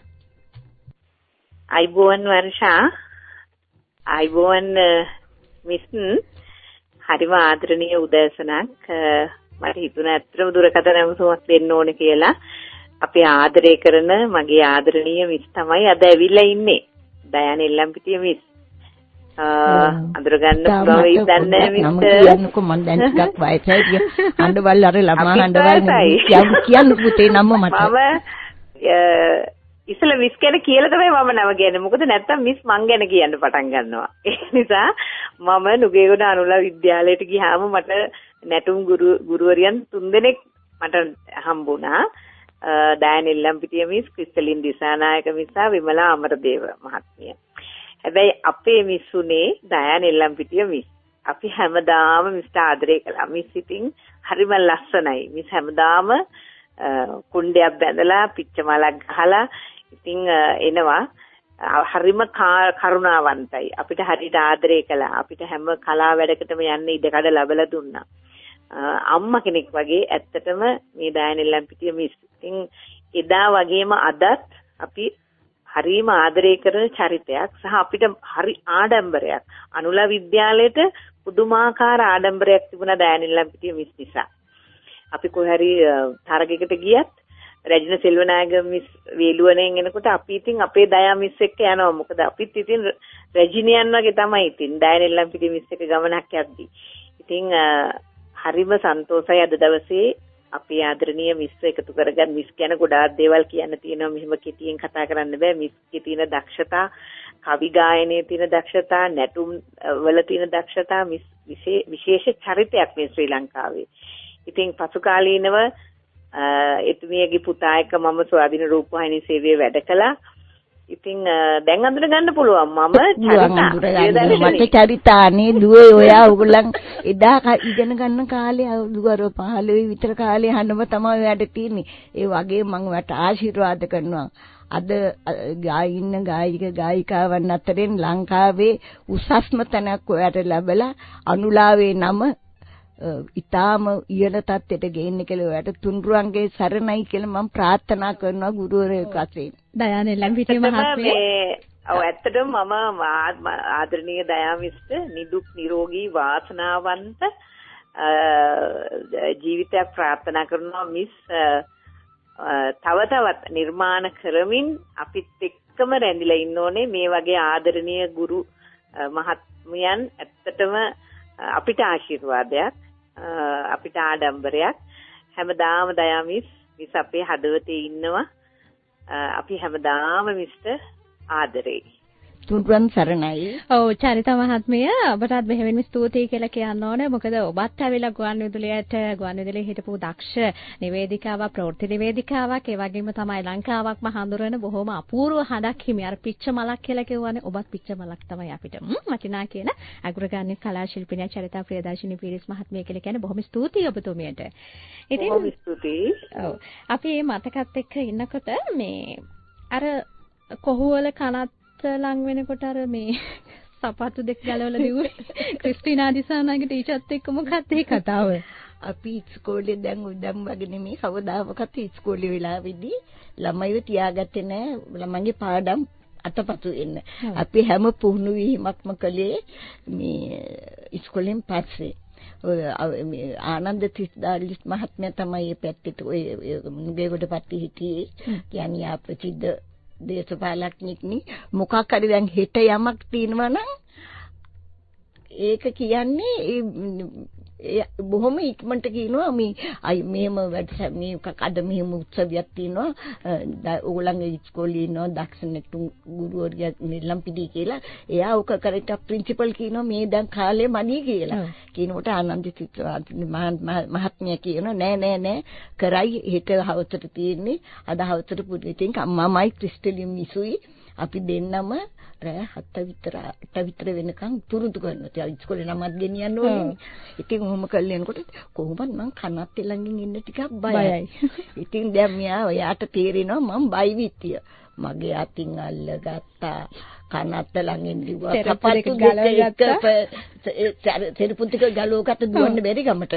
අයිබෝන් වර්ෂා. අයිබෝන් මිස්න් හරිම ආදරණීය උදෑසනක්. මට හිතුණා ඇත්තටම දුරකථන ඇමතුමක් දෙන්න ඕනේ කියලා. අපි ආදරය කරන මගේ ආදරණීය මිස් තමයි අද ඇවිල්ලා ඉන්නේ. දයාන එල්ලම්පිටිය මිස්. අඳුර ගන්න පුළුවන් වෙයි දන්නේ මිස්ටර් කියන්නකෝ මම දැන් ටිකක් වයසයි අඬවල් අර ළමා අඬවල් කියන්න පුතේ නම මට මම ඉස්සල මිස් ගැන කියලා තමයි මම නම කියන්නේ මොකද නැත්තම් මිස් මං ගැන කියන්න පටන් ගන්නවා ඒ නිසා මම නුගේගොඩ අනුලා විද්‍යාලයට ගියාම මට නැටුම් ගුරු ගුරුවරියන් තුන්දෙනෙක් මට හම්බුණා Dayanel Lampitiya miss Christalin Dissanayake miss සහ විමලා අමරදේව මහත්මිය හැබැයි අපේ මිස්සුනේ දයාන එල්ලම්පිටිය මිස්. අපි හැමදාම මිස්ට ආදරය කළා. මිස් ඉතින් හරිම ලස්සනයි. මිස් හැමදාම කුණ්ඩයක් බැඳලා පිච්චමලක් ගහලා ඉතින් එනවා. හරිම කරුණාවන්තයි. අපිට හරියට ආදරය කළා. අපිට හැම කලා වැඩකටම යන්න ඉඩකඩ ලැබලා දුන්නා. අම්මා කෙනෙක් වගේ ඇත්තටම මේ දයාන එල්ලම්පිටිය මිස්. ඉතින් එදා වගේම අදත් අපි හරිම ආදරය කරන චරිතයක් සහ අපිට හරි ආඩම්බරයක්. අනුලා විද්‍යාලයට පුදුමාකාර ආඩම්බරයක් තිබුණා දෑනිල්ලම් පිටිය මිස් නිසා. අපි කොහේ හරි තරගයකට ගියත් රැජින සෙල්වනායක මිස් වේලුවනෙන් එනකොට අපි ඉතින් අපේ දයා මිස් එක්ක යනවා. මොකද අපිත් ඉතින් රැජිනියන් වගේ තමයි ඉතින් දෑනිල්ලම් පිටිය මිස් එක්ක ගමනක් යද්දි. ඉතින් හරිම සන්තෝෂයි අද දවසේ අපේ ආදරණීය මිස් එකතු කරගන්න මිස් ගැන ගොඩාක් දේවල් කියන්න තියෙනවා. මෙහෙම කෙටියෙන් කතා කරන්න බෑ. මිස්ගේ තියෙන දක්ෂතා කවි ගායනයේ තියෙන දක්ෂතා නැටුම් වල තියෙන දක්ෂතා මිස් විශේෂ චරිතයක් මේ ශ්‍රී ලංකාවේ. ඉතින් පසු කාලීනව එතුමියගේ පුතා එක්ක මම ස්වාධීන රූපවාහිනී සේවයේ වැඩ කළා. ඉතින් දැන් අඳුර ගන්න පුළුවන් මම මට චරිතානේ දුවේ ඔයා ඕගොල්ලන් එදා ඉගෙන ගන්න කාලේ අවුරුදු 15 විතර කාලේ හනම තමයි ඔයාට තියෙන්නේ. ඒ වගේ මම ඔයාට ආශිර්වාද කරනවා. අද ගායින්න ගායික ගායිකාවන් අතරින් ලංකාවේ උසස්ම තැනක් ඔයාට ලැබලා අනුලාවේ නම ඊටාම ඉහළ තත්ත්වයට ගේන්න කියලා ඔයාලට තුන්රුවන්ගේ සරණයි කියලා මම ප්‍රාර්ථනා කරනවා ගුරුවරයෙක් වශයෙන්. දයානේ ලැම්පිටිය මහත්මිය. ඔව් ඇත්තටම මම ආදරණීය දයාමිස්ට නිදුක් නිරෝගී වාසනාවන්ත ජීවිතයක් ප්‍රාර්ථනා කරනවා මිස් තව තවත් නිර්මාණ කරමින් අපිත් එක්කම රැඳිලා ඉන්න ඕනේ මේ වගේ ආදරණීය ගුරු මහත්මයන් ඇත්තටම අපිට ආශිර්වාදයක් අපිට ආඩම්බරයක්. හැමදාම දයාමිස් මිස් අපේ හදවතේ ඉන්නවා. අපි හැමදාම මිස්ට ආදරේ. තුන්රුවන් සරණයි. ඔව් චරිත මහත්මිය ඔබටත් මෙහෙමින් ස්තුතියි කියලා කියන්න ඕනේ. මොකද ඔබත් ඇවිල්ලා ගුවන් විදුලියට ගුවන් විදුලියේ හිටපු දක්ෂ නිවේදිකාවක් ප්‍රවෘත්ති නිවේදිකාවක් ඒ වගේම තමයි ලංකාවක්ම හඳුරන බොහොම අපූර්ව හඬක් හිමි. අර පිච්ච මලක් කියලා කියවනේ ඔබත් පිච්ච මලක් තමයි අපිට. වටිනා කියන අග්‍රගණ්‍ය කලා ශිල්පිනිය චරිතා ප්‍රියදර්ශිනී පීරිස් මහත්මිය කියලා කියන්නේ බොහොම ස්තුතියි ඔබතුමියට. ඉතින් බොහොම ස්තුතියි. ඔව්. අපි මේ මතකත් එක්ක ඉන්නකොට මේ අර කොහුවල කනත් ලං වෙනකොට අර මේ සපත්තු දෙක ගලවලා දිව්වේ ක්‍රිස්ටිනා දිසානාගේ ටීචර්ත් එක්ක මොකක්ද ඒ කතාව? අපි ඉස්කෝලේ දැන් උදම් වගේ නෙමෙයි කවදාකවත් ඉස්කෝලේ වෙලාවෙදී ළමයිව තියාගත්තේ නෑ ළමයිගේ පාඩම් අතපසු වෙන්න. අපි හැම පුහුණු වීමක්ම කළේ මේ ඉස්කෝලෙන් පස්සේ. ආනන්ද තිස්දාලිස් මහත්මයා තමයි මේ පැත්තේ ඔය නුගේගොඩ පැත්තේ හිටියේ. කියන්නේ ආ ප්‍රසිද්ධ දේශපාලඥෙක්නි මොකක් හරි දැන් හෙට යමක් තියෙනවා නම් ඒක කියන්නේ බොහොම ඉක්මනට කියනවා මේ අයි මෙහෙම වැඩ මේක අද මෙහෙම උත්සවයක් තියෙනවා. ඕගොල්ලන්ගේ ඉස්කෝලේ ඉන්නවා දක්ෂ නැටුම් ගුරුවරියා නිලම්පිඩි කියලා. එයා ඔක කරට ප්‍රින්සිපල් කියනවා මේ දැන් කාලේ මදි කියලා. කියනකොට ආනන්ද මහත්මිය කියනවා නෑ නෑ නෑ. කරයි. හෙට හවසට තියෙන්නේ. අද හවසට පුදුලිටින් අම්මාමයි ක්‍රිස්ටලින් මිසුයි. අපි දෙන්නම රෑ 7 විතර 8 විතර වෙනකන් පුරුදු කරනවා. ඒ ඉස්කෝලේ නමත් ගෙනියන්න ඕනේ. ඉතින් ඔහොම කරලනකොට කොහොමද මං කනත් ළඟින් ඉන්න ටිකක් බයයි. ඉතින් දැන් මෙයා ඔයාට තේරෙනවා මං බයි විත්තිය. මගේ අතින් අල්ලගත්තා. කනත් ළඟින් දිව්වා. සපත්තු ගලවගත්තා. සෙරපු ටික ගලවකට දුවන්න බැරි ගමට.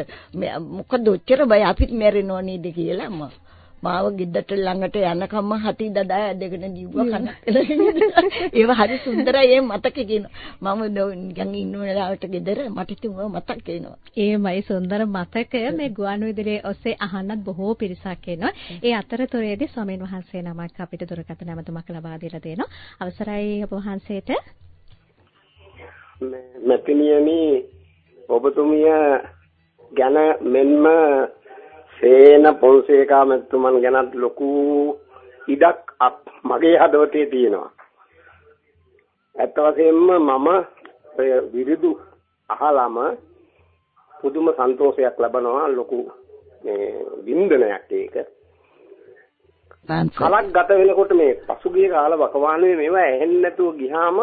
මොකද ඔච්චර බය අපිත් මැරෙනව නේද කියලා මම මාව ගෙදරට ළඟට යනකම්ම හති දදා ඇදගෙන දිව්වා කන. ඒව හරි සුන්දරයි ඒ මතක කියනවා. මම නිකන් ඉන්න වෙලාවට ගෙදර මට ඉතින් මතක් වෙනවා. ඒමයි සුන්දර මතකය මේ ගුවන් විදුලියේ ඔස්සේ අහන්නත් බොහෝ පිරිසක් එනවා. ඒ අතරතුරේදී ස්වාමීන් වහන්සේ නමක් අපිට දුරකථන නැමතුමක් ලබා දීලා දෙනවා. අවසරයි ඔබ වහන්සේට. මෙතනියනි ඔබතුමිය ගැන මෙන්ම සේන පොන්සේකා මැතිතුමන් ගැනත් ලොකු ඉඩක් මගේ හදවතේ තියෙනවා. ඇත්ත වශයෙන්ම මම ඔය විරුදු අහලම පුදුම සන්තෝෂයක් ලබනවා ලොකු මේ වින්දනයක් ඒක. කලක් ගත වෙනකොට මේ පසුගිය කාල වකවානුවේ මේවා ඇහෙන්නේ නැතුව ගියාම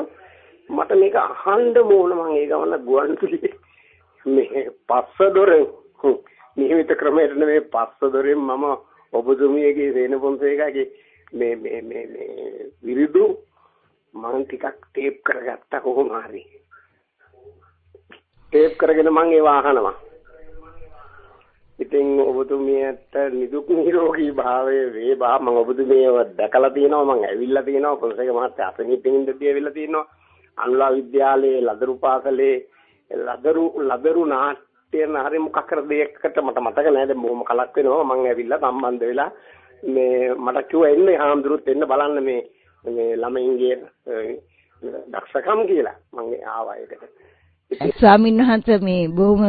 මට මේක අහන්න ඕන මම ඒ ගමන ගුවන් විදුලියේ මේ පස්ස දොර නියමිත ක්‍රමයට නෙමෙයි පස්ස දොරෙන් මම ඔබතුමියගේ සේන පොන්සේකගේ මේ මේ මේ මේ විරුදු මම ටිකක් ටේප් කරගත්තා කොහොම හරි. ටේප් කරගෙන මම ඒව අහනවා. ඉතින් ඔබතුමියට නිදුක් නිරෝගී භාවයේ වේවා. මම ඔබතුමියව දැකලා තියෙනවා. මම ඇවිල්ලා තියෙනවා. පොන්සේක මහත්තයා අපෙනිටින් ඉඳදී ඇවිල්ලා තියෙනවා. අනුලා විද්‍යාලයේ ලදරු පාසලේ ලදරු ලදරු නාට්‍ය තියෙන හරි මොකක් කර දෙයකට මට මතක නෑ. දැන් බොහොම කලක් වෙනවා. මම ඇවිල්ලා සම්බන්ධ වෙලා මේ මට කිව්වා එන්න හාමුදුරුවොත් එන්න බලන්න මේ මේ ළමයින්ගේ දක්ෂකම් කියලා. මම ආවා ඒකට. ස්වාමීන් වහන්සේ මේ බොහොම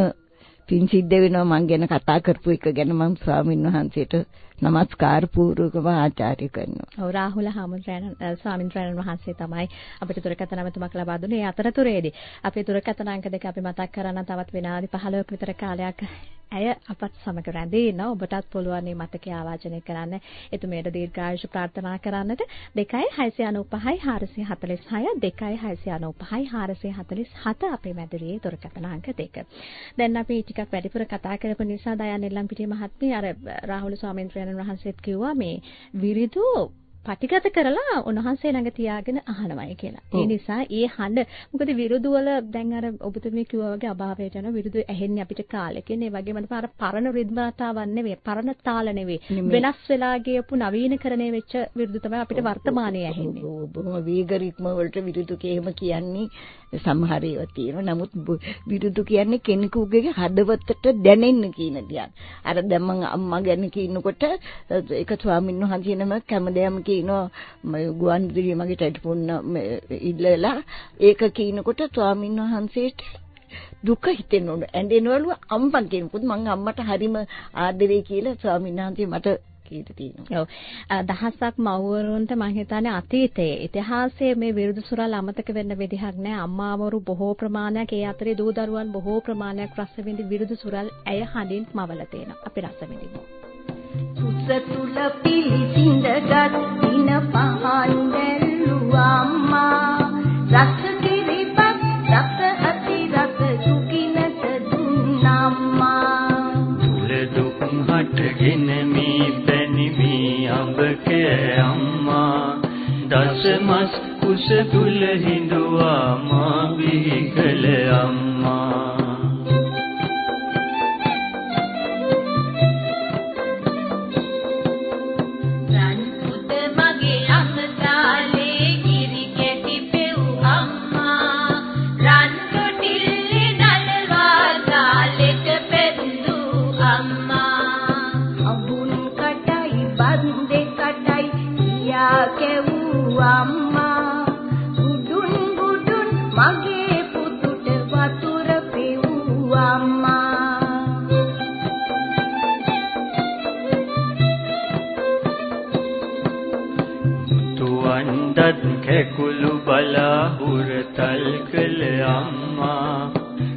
පින් සිද්ධ වෙනවා? මං ගැන කතා කරපු එක ගැන මම ස්වාමීන් වහන්සේට নমස්කාර පූර්වකව ආචාර්ය කරනවා. ඔව් රාහුල හාමුදුරන් ස්වාමීන් වහන්සේ තමයි අපිට දුරකථන නමතුමක් ලබා දුන්නේ. ඒ අතරතුරේදී අපේ දුරකථන අංක දෙක අපි මතක් කරන්න තවත් විනාඩි 15ක විතර කාලයක් ඇය අපත් සමග රැඳී ඉන්නවා. ඔබටත් පුළුවන් මේ මතකය ආවාචනය කරන්න. එතුමියට දීර්ඝායුෂ ප්‍රාර්ථනා කරන්නට 2695446 2695447 අපේ මැදිරියේ දුරකථන අංක දෙක. දැන් අපි ටිකක් වැඩිපුර කතා කරපු නිසා දයානෙල්ලම් පිටිය මහත්මිය අර රාහුල ස්වාමීන් වහන්සේත් කිව්වා මේ විරිදු පටිගත කරලා උන්වහන්සේ ළඟ තියාගෙන අහනවයි කියලා. ඒ නිසා ඒ හඬ මොකද විරුදු වල දැන් අර ඔබතුමී කිව්වා වගේ අභාවයට යන විරුදු ඇහෙන්නේ අපිට කාලෙකින් ඒ වගේම අර පරණ රිද්මතාවක් නෙවෙයි පරණ තාල නෙවෙයි වෙනස් වෙලා ගියපු නවීනකරණය වෙච්ච විරුදු තමයි අපිට වර්තමානයේ ඇහෙන්නේ. බොහොම වේගරිත්ම වලට විරුදු කේම කියන්නේ සමහර ඒවා තියෙනවා. නමුත් විරුදු කියන්නේ කෙනෙකුගේ හදවතට දැනෙන්න කියන දෙයක්. අර දැන් මම අම්මා ගැන කියනකොට ඒක ස්වාමීන් වහන්සේ නම කැමදෑම කියනවා ගුවන් විදුලිය මගේ ටෙලිෆෝන් ඉල්ලලා ඒක කියනකොට ස්වාමීන් වහන්සේට දුක හිතෙනවලු ඇඬෙනවලු අම්මා කියනකොට මං අම්මට හරිම ආදරේ කියලා ස්වාමීන් වහන්සේ මට කියලා තියෙනවා. ඔව්. දහසක් මව්වරුන්ට මම හිතන්නේ අතීතයේ ඉතිහාසයේ මේ විරුදු සුරල් අමතක වෙන්න විදිහක් නෑ. අම්මාවරු බොහෝ ප්‍රමාණයක් ඒ අතරේ දූ දරුවන් බොහෝ ප්‍රමාණයක් රස විඳි විරුදු සුරල් ඇය හඬින් මවලා තියෙනවා. අපි රස විඳිමු. උස තුල පිලිසිඳගත් දින පහන් දැල්ලුවා අම්මා. රස කිරිපත් රස අති රස සුකිනට දුන්නම්මා තුල දුක් හටගෙන මේ කෑ අම්මා. දසමස් කුස තුල හිඳුවා මා බිහිකල අම්මා. කැකුළු බලා හුරතල් කළ අම්මා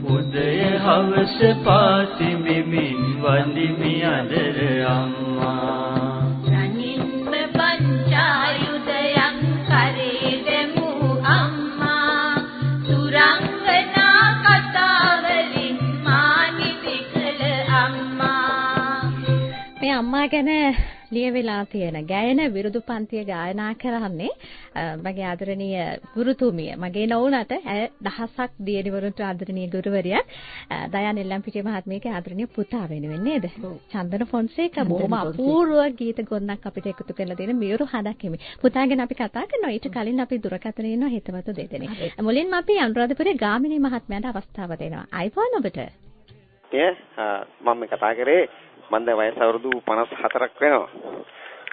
උදය හවස පාසි මෙමින් වඳිමි අදර අම්මා ගැන ලියවිලා තියෙන ගැයන විරුදු පන්තිය ගායනා කරන්නේ මගේ ආදරණීය ගුරුතුමිය. මගේ නෝනට ඇය දහසක් දියණිවරුන්ට ආදරණීය ගුරුවරියක් දයාන් එල්ලම්පිටිය මහත්මියගේ ආදරණීය පුතා වෙනුවෙන් නේද? චන්දන ෆොන්සේකා බොහොම අපූර්ව ගීත ගොන්නක් අපිට එකතු කරලා දෙන මියුරු හදක් හිමි. පුතා ගැන අපි කතා කරනවා. ඊට කලින් අපි දුරකථනයේ ඉන්න හිතවතු දෙදෙනෙක්. මුලින්ම අපි අනුරාධපුරේ ගාමිණී මහත්මයාට අවස්ථාව දෙනවා. අයිබෝන් ඔබට. එය මම කතා කරේ මම දැන් වයස අවුරුදු 54ක් වෙනවා.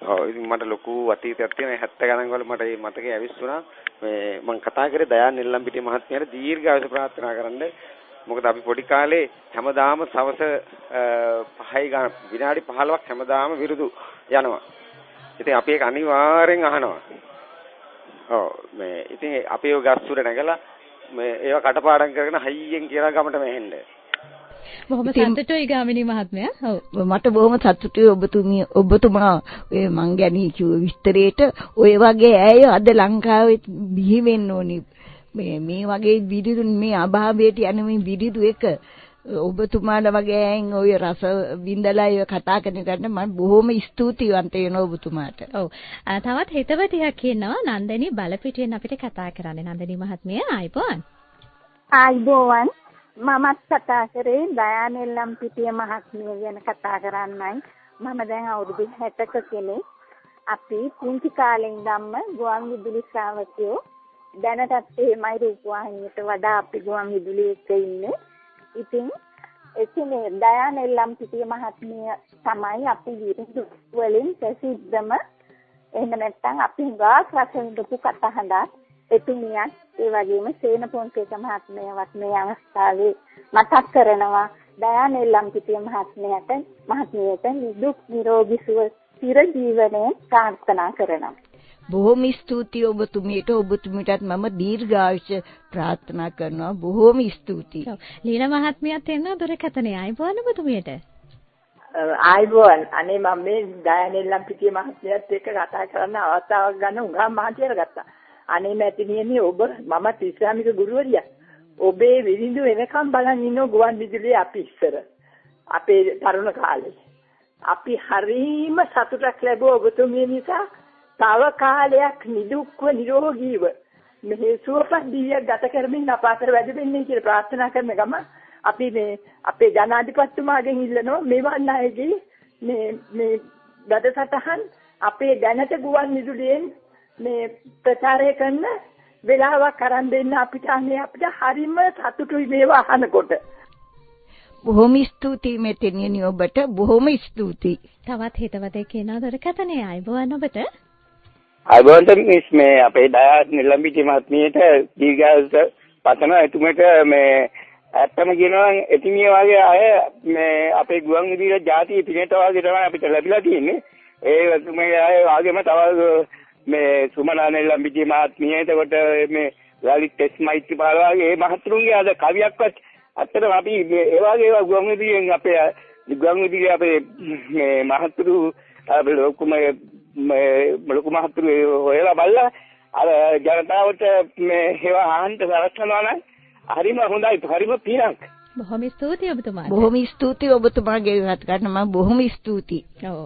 ඔව් ඉතින් මට ලොකු අතීතයක් තියෙනවා 70 ගණන් වල මට මේ මතකේ ඇවිස්සුණා. මේ මම කතා කරේ දයා නෙල්ලම්පිටිය මහත්මයාට දීර්ඝායුෂ ප්‍රාර්ථනා කරන්න. මොකද අපි පොඩි කාලේ හැමදාම සවස 5යි ගාන විනාඩි 15ක් හැමදාම විරුදු යනවා. ඉතින් අපි ඒක අනිවාර්යෙන් අහනවා. ඔව් මේ ඉතින් අපි ඒ ගස්සුර නැගලා මේ ඒවා කටපාඩම් කරගෙන හයියෙන් කියලා ගමටම එන්නේ. බොහොම සතුටුයි ගාමිණී මහත්මයා. ඔව්. මට බොහොම සතුටුයි ඔබතුමිය ඔබතුමා ඔය මං ගැන කිව්ව විස්තරේට ඔය වගේ ඇය අද ලංකාවේ බිහි වෙන්න ඕනි. මේ මේ වගේ විදුදු මේ අභාවයට යන මේ විදුදු එක ඔබතුමාලා වගේ අයන් ඔය රස විඳලා ඒ කතා කරන එකට මම බොහොම ස්තුතිවන්ත වෙනවා ඔබතුමාට. ඔව්. තවත් හිතවතියක් කියනවා නන්දනි බලපිටියෙන් අපිට කතා කරන්නේ නන්දනි මහත්මිය ආයිබෝන්. ආයිබෝන්. මමත් කතා කරේ දයානෙල්ලම් පිටිය මහත්මිය ගැන කතා කරන්නයි. මම දැන් අවුරුදු 60ක කෙනෙක්. අපි පුංචි කාලේ ඉඳන්ම ගුවන් විදුලි ශ්‍රාවකයෝ දැනටත් එහෙමයි රූපවාහිනියට වඩා අපි ගුවන් විදුලි එක්ක ඉන්නේ. ඉතින් එකිනේ දයානෙල්ලම් පිටිය මහත්මිය තමයි අපි විරුදු වලින් ප්‍රසිද්ධම එහෙම නැත්නම් අපි හුඟා රස විඳපු කතාහඬක් එතුමියත් ඒ වගේම සේන පොන්සේක මහත්මයාවත් මේ අවස්ථාවේ මතක් කරනවා දයානෙල්ලම් පිටිය මහත්මයාට මහත්මියට නිදුක් නිරෝගී සුව චිර ජීවනයේ ප්‍රාර්ථනා කරනවා. බොහොම ස්තුතියි ඔබතුමියට ඔබතුමිටත් මම දීර්ඝායුෂ ප්‍රාර්ථනා කරනවා බොහොම ස්තුතියි. ලීලා මහත්මියත් එන්න දුරකථනයේ ආයිබෝන් ඔබතුමියට. ආයිබෝන් අනේ මම මේ දයානෙල්ලම් පිටිය මහත්මියත් එක්ක කතා කරන්න අවස්ථාවක් ගන්න උගා මහතියට ගත්තා. අනේ මැතිණියනි ඔබ මම ඉස්ලාමික ගුරුවරියක්. ඔබේ විරිඳු එනකම් බලන් ඉන්න ගුවන් විදුලියේ අපි ඉස්සර. අපේ තරුණ කාලේ. අපි හරීම සතුටක් ලැබුවා ඔබතුමිය නිසා. තව කාලයක් නිදුක්ව නිරෝගීව මේ සුවපත් දිවියක් ගත කරමින් අප අතර වැඩ වෙන්නේ කියලා ප්‍රාර්ථනා කරන ගම අපි මේ අපේ ජනාධිපතිතුමාගෙන් ඉල්ලනවා මෙවන් අයගේ මේ මේ වැඩසටහන් අපේ දැනට ගුවන් විදුලියෙන් මේ ප්‍රචාරය කරන වෙලාවක් අරන් දෙන්න අපිට අනේ අපිට හරිම සතුටුයි මේවා අහනකොට. බොහොම ස්තුතියි මෙතනියනි ඔබට බොහොම ස්තුතියි. තවත් හිතවතෙක් කෙනා දරකතනේ ආයිබෝවන් ඔබට. ආයිබෝන්ට මිස් මේ අපේ දයා නිලම්බිටි මහත්මියට දීර්ඝායුෂ පතන එතුමට මේ ඇත්තම කියනවා එතුමිය වගේ අය මේ අපේ ගුවන් විදුලියේ ජාතිය පිනට වගේ තමයි අපිට ලැබිලා තියෙන්නේ. ඒ එතුමිය අය වගේම තව මේ සුමනා නිලම්බිටි මහත්මිය. එතකොට මේ ලලිත් එස් මෛත්‍රීපාල වගේ මේ මහතුරුන්ගේ අද කවියක්වත් ඇත්තටම අපි මේ ඒ වගේ ඒවා ගුවන් විදුලියෙන් අපේ ගුවන් විදුලියේ අපේ මේ මහතුරු අපේ ලොකුම මේ ලොකු මහතුරු හොයලා බලලා අර ජනතාවට මේ ඒවා අහන්න සලස්වනවා නම් හරිම හොඳයි හරිම පිනක්. බොහොම ස්තුතියි ඔබතුමාට. බොහොම ස්තුතියි ඔබතුමාගේ වත් ගන්න මම බොහොම ස්තුතියි. ඔව්.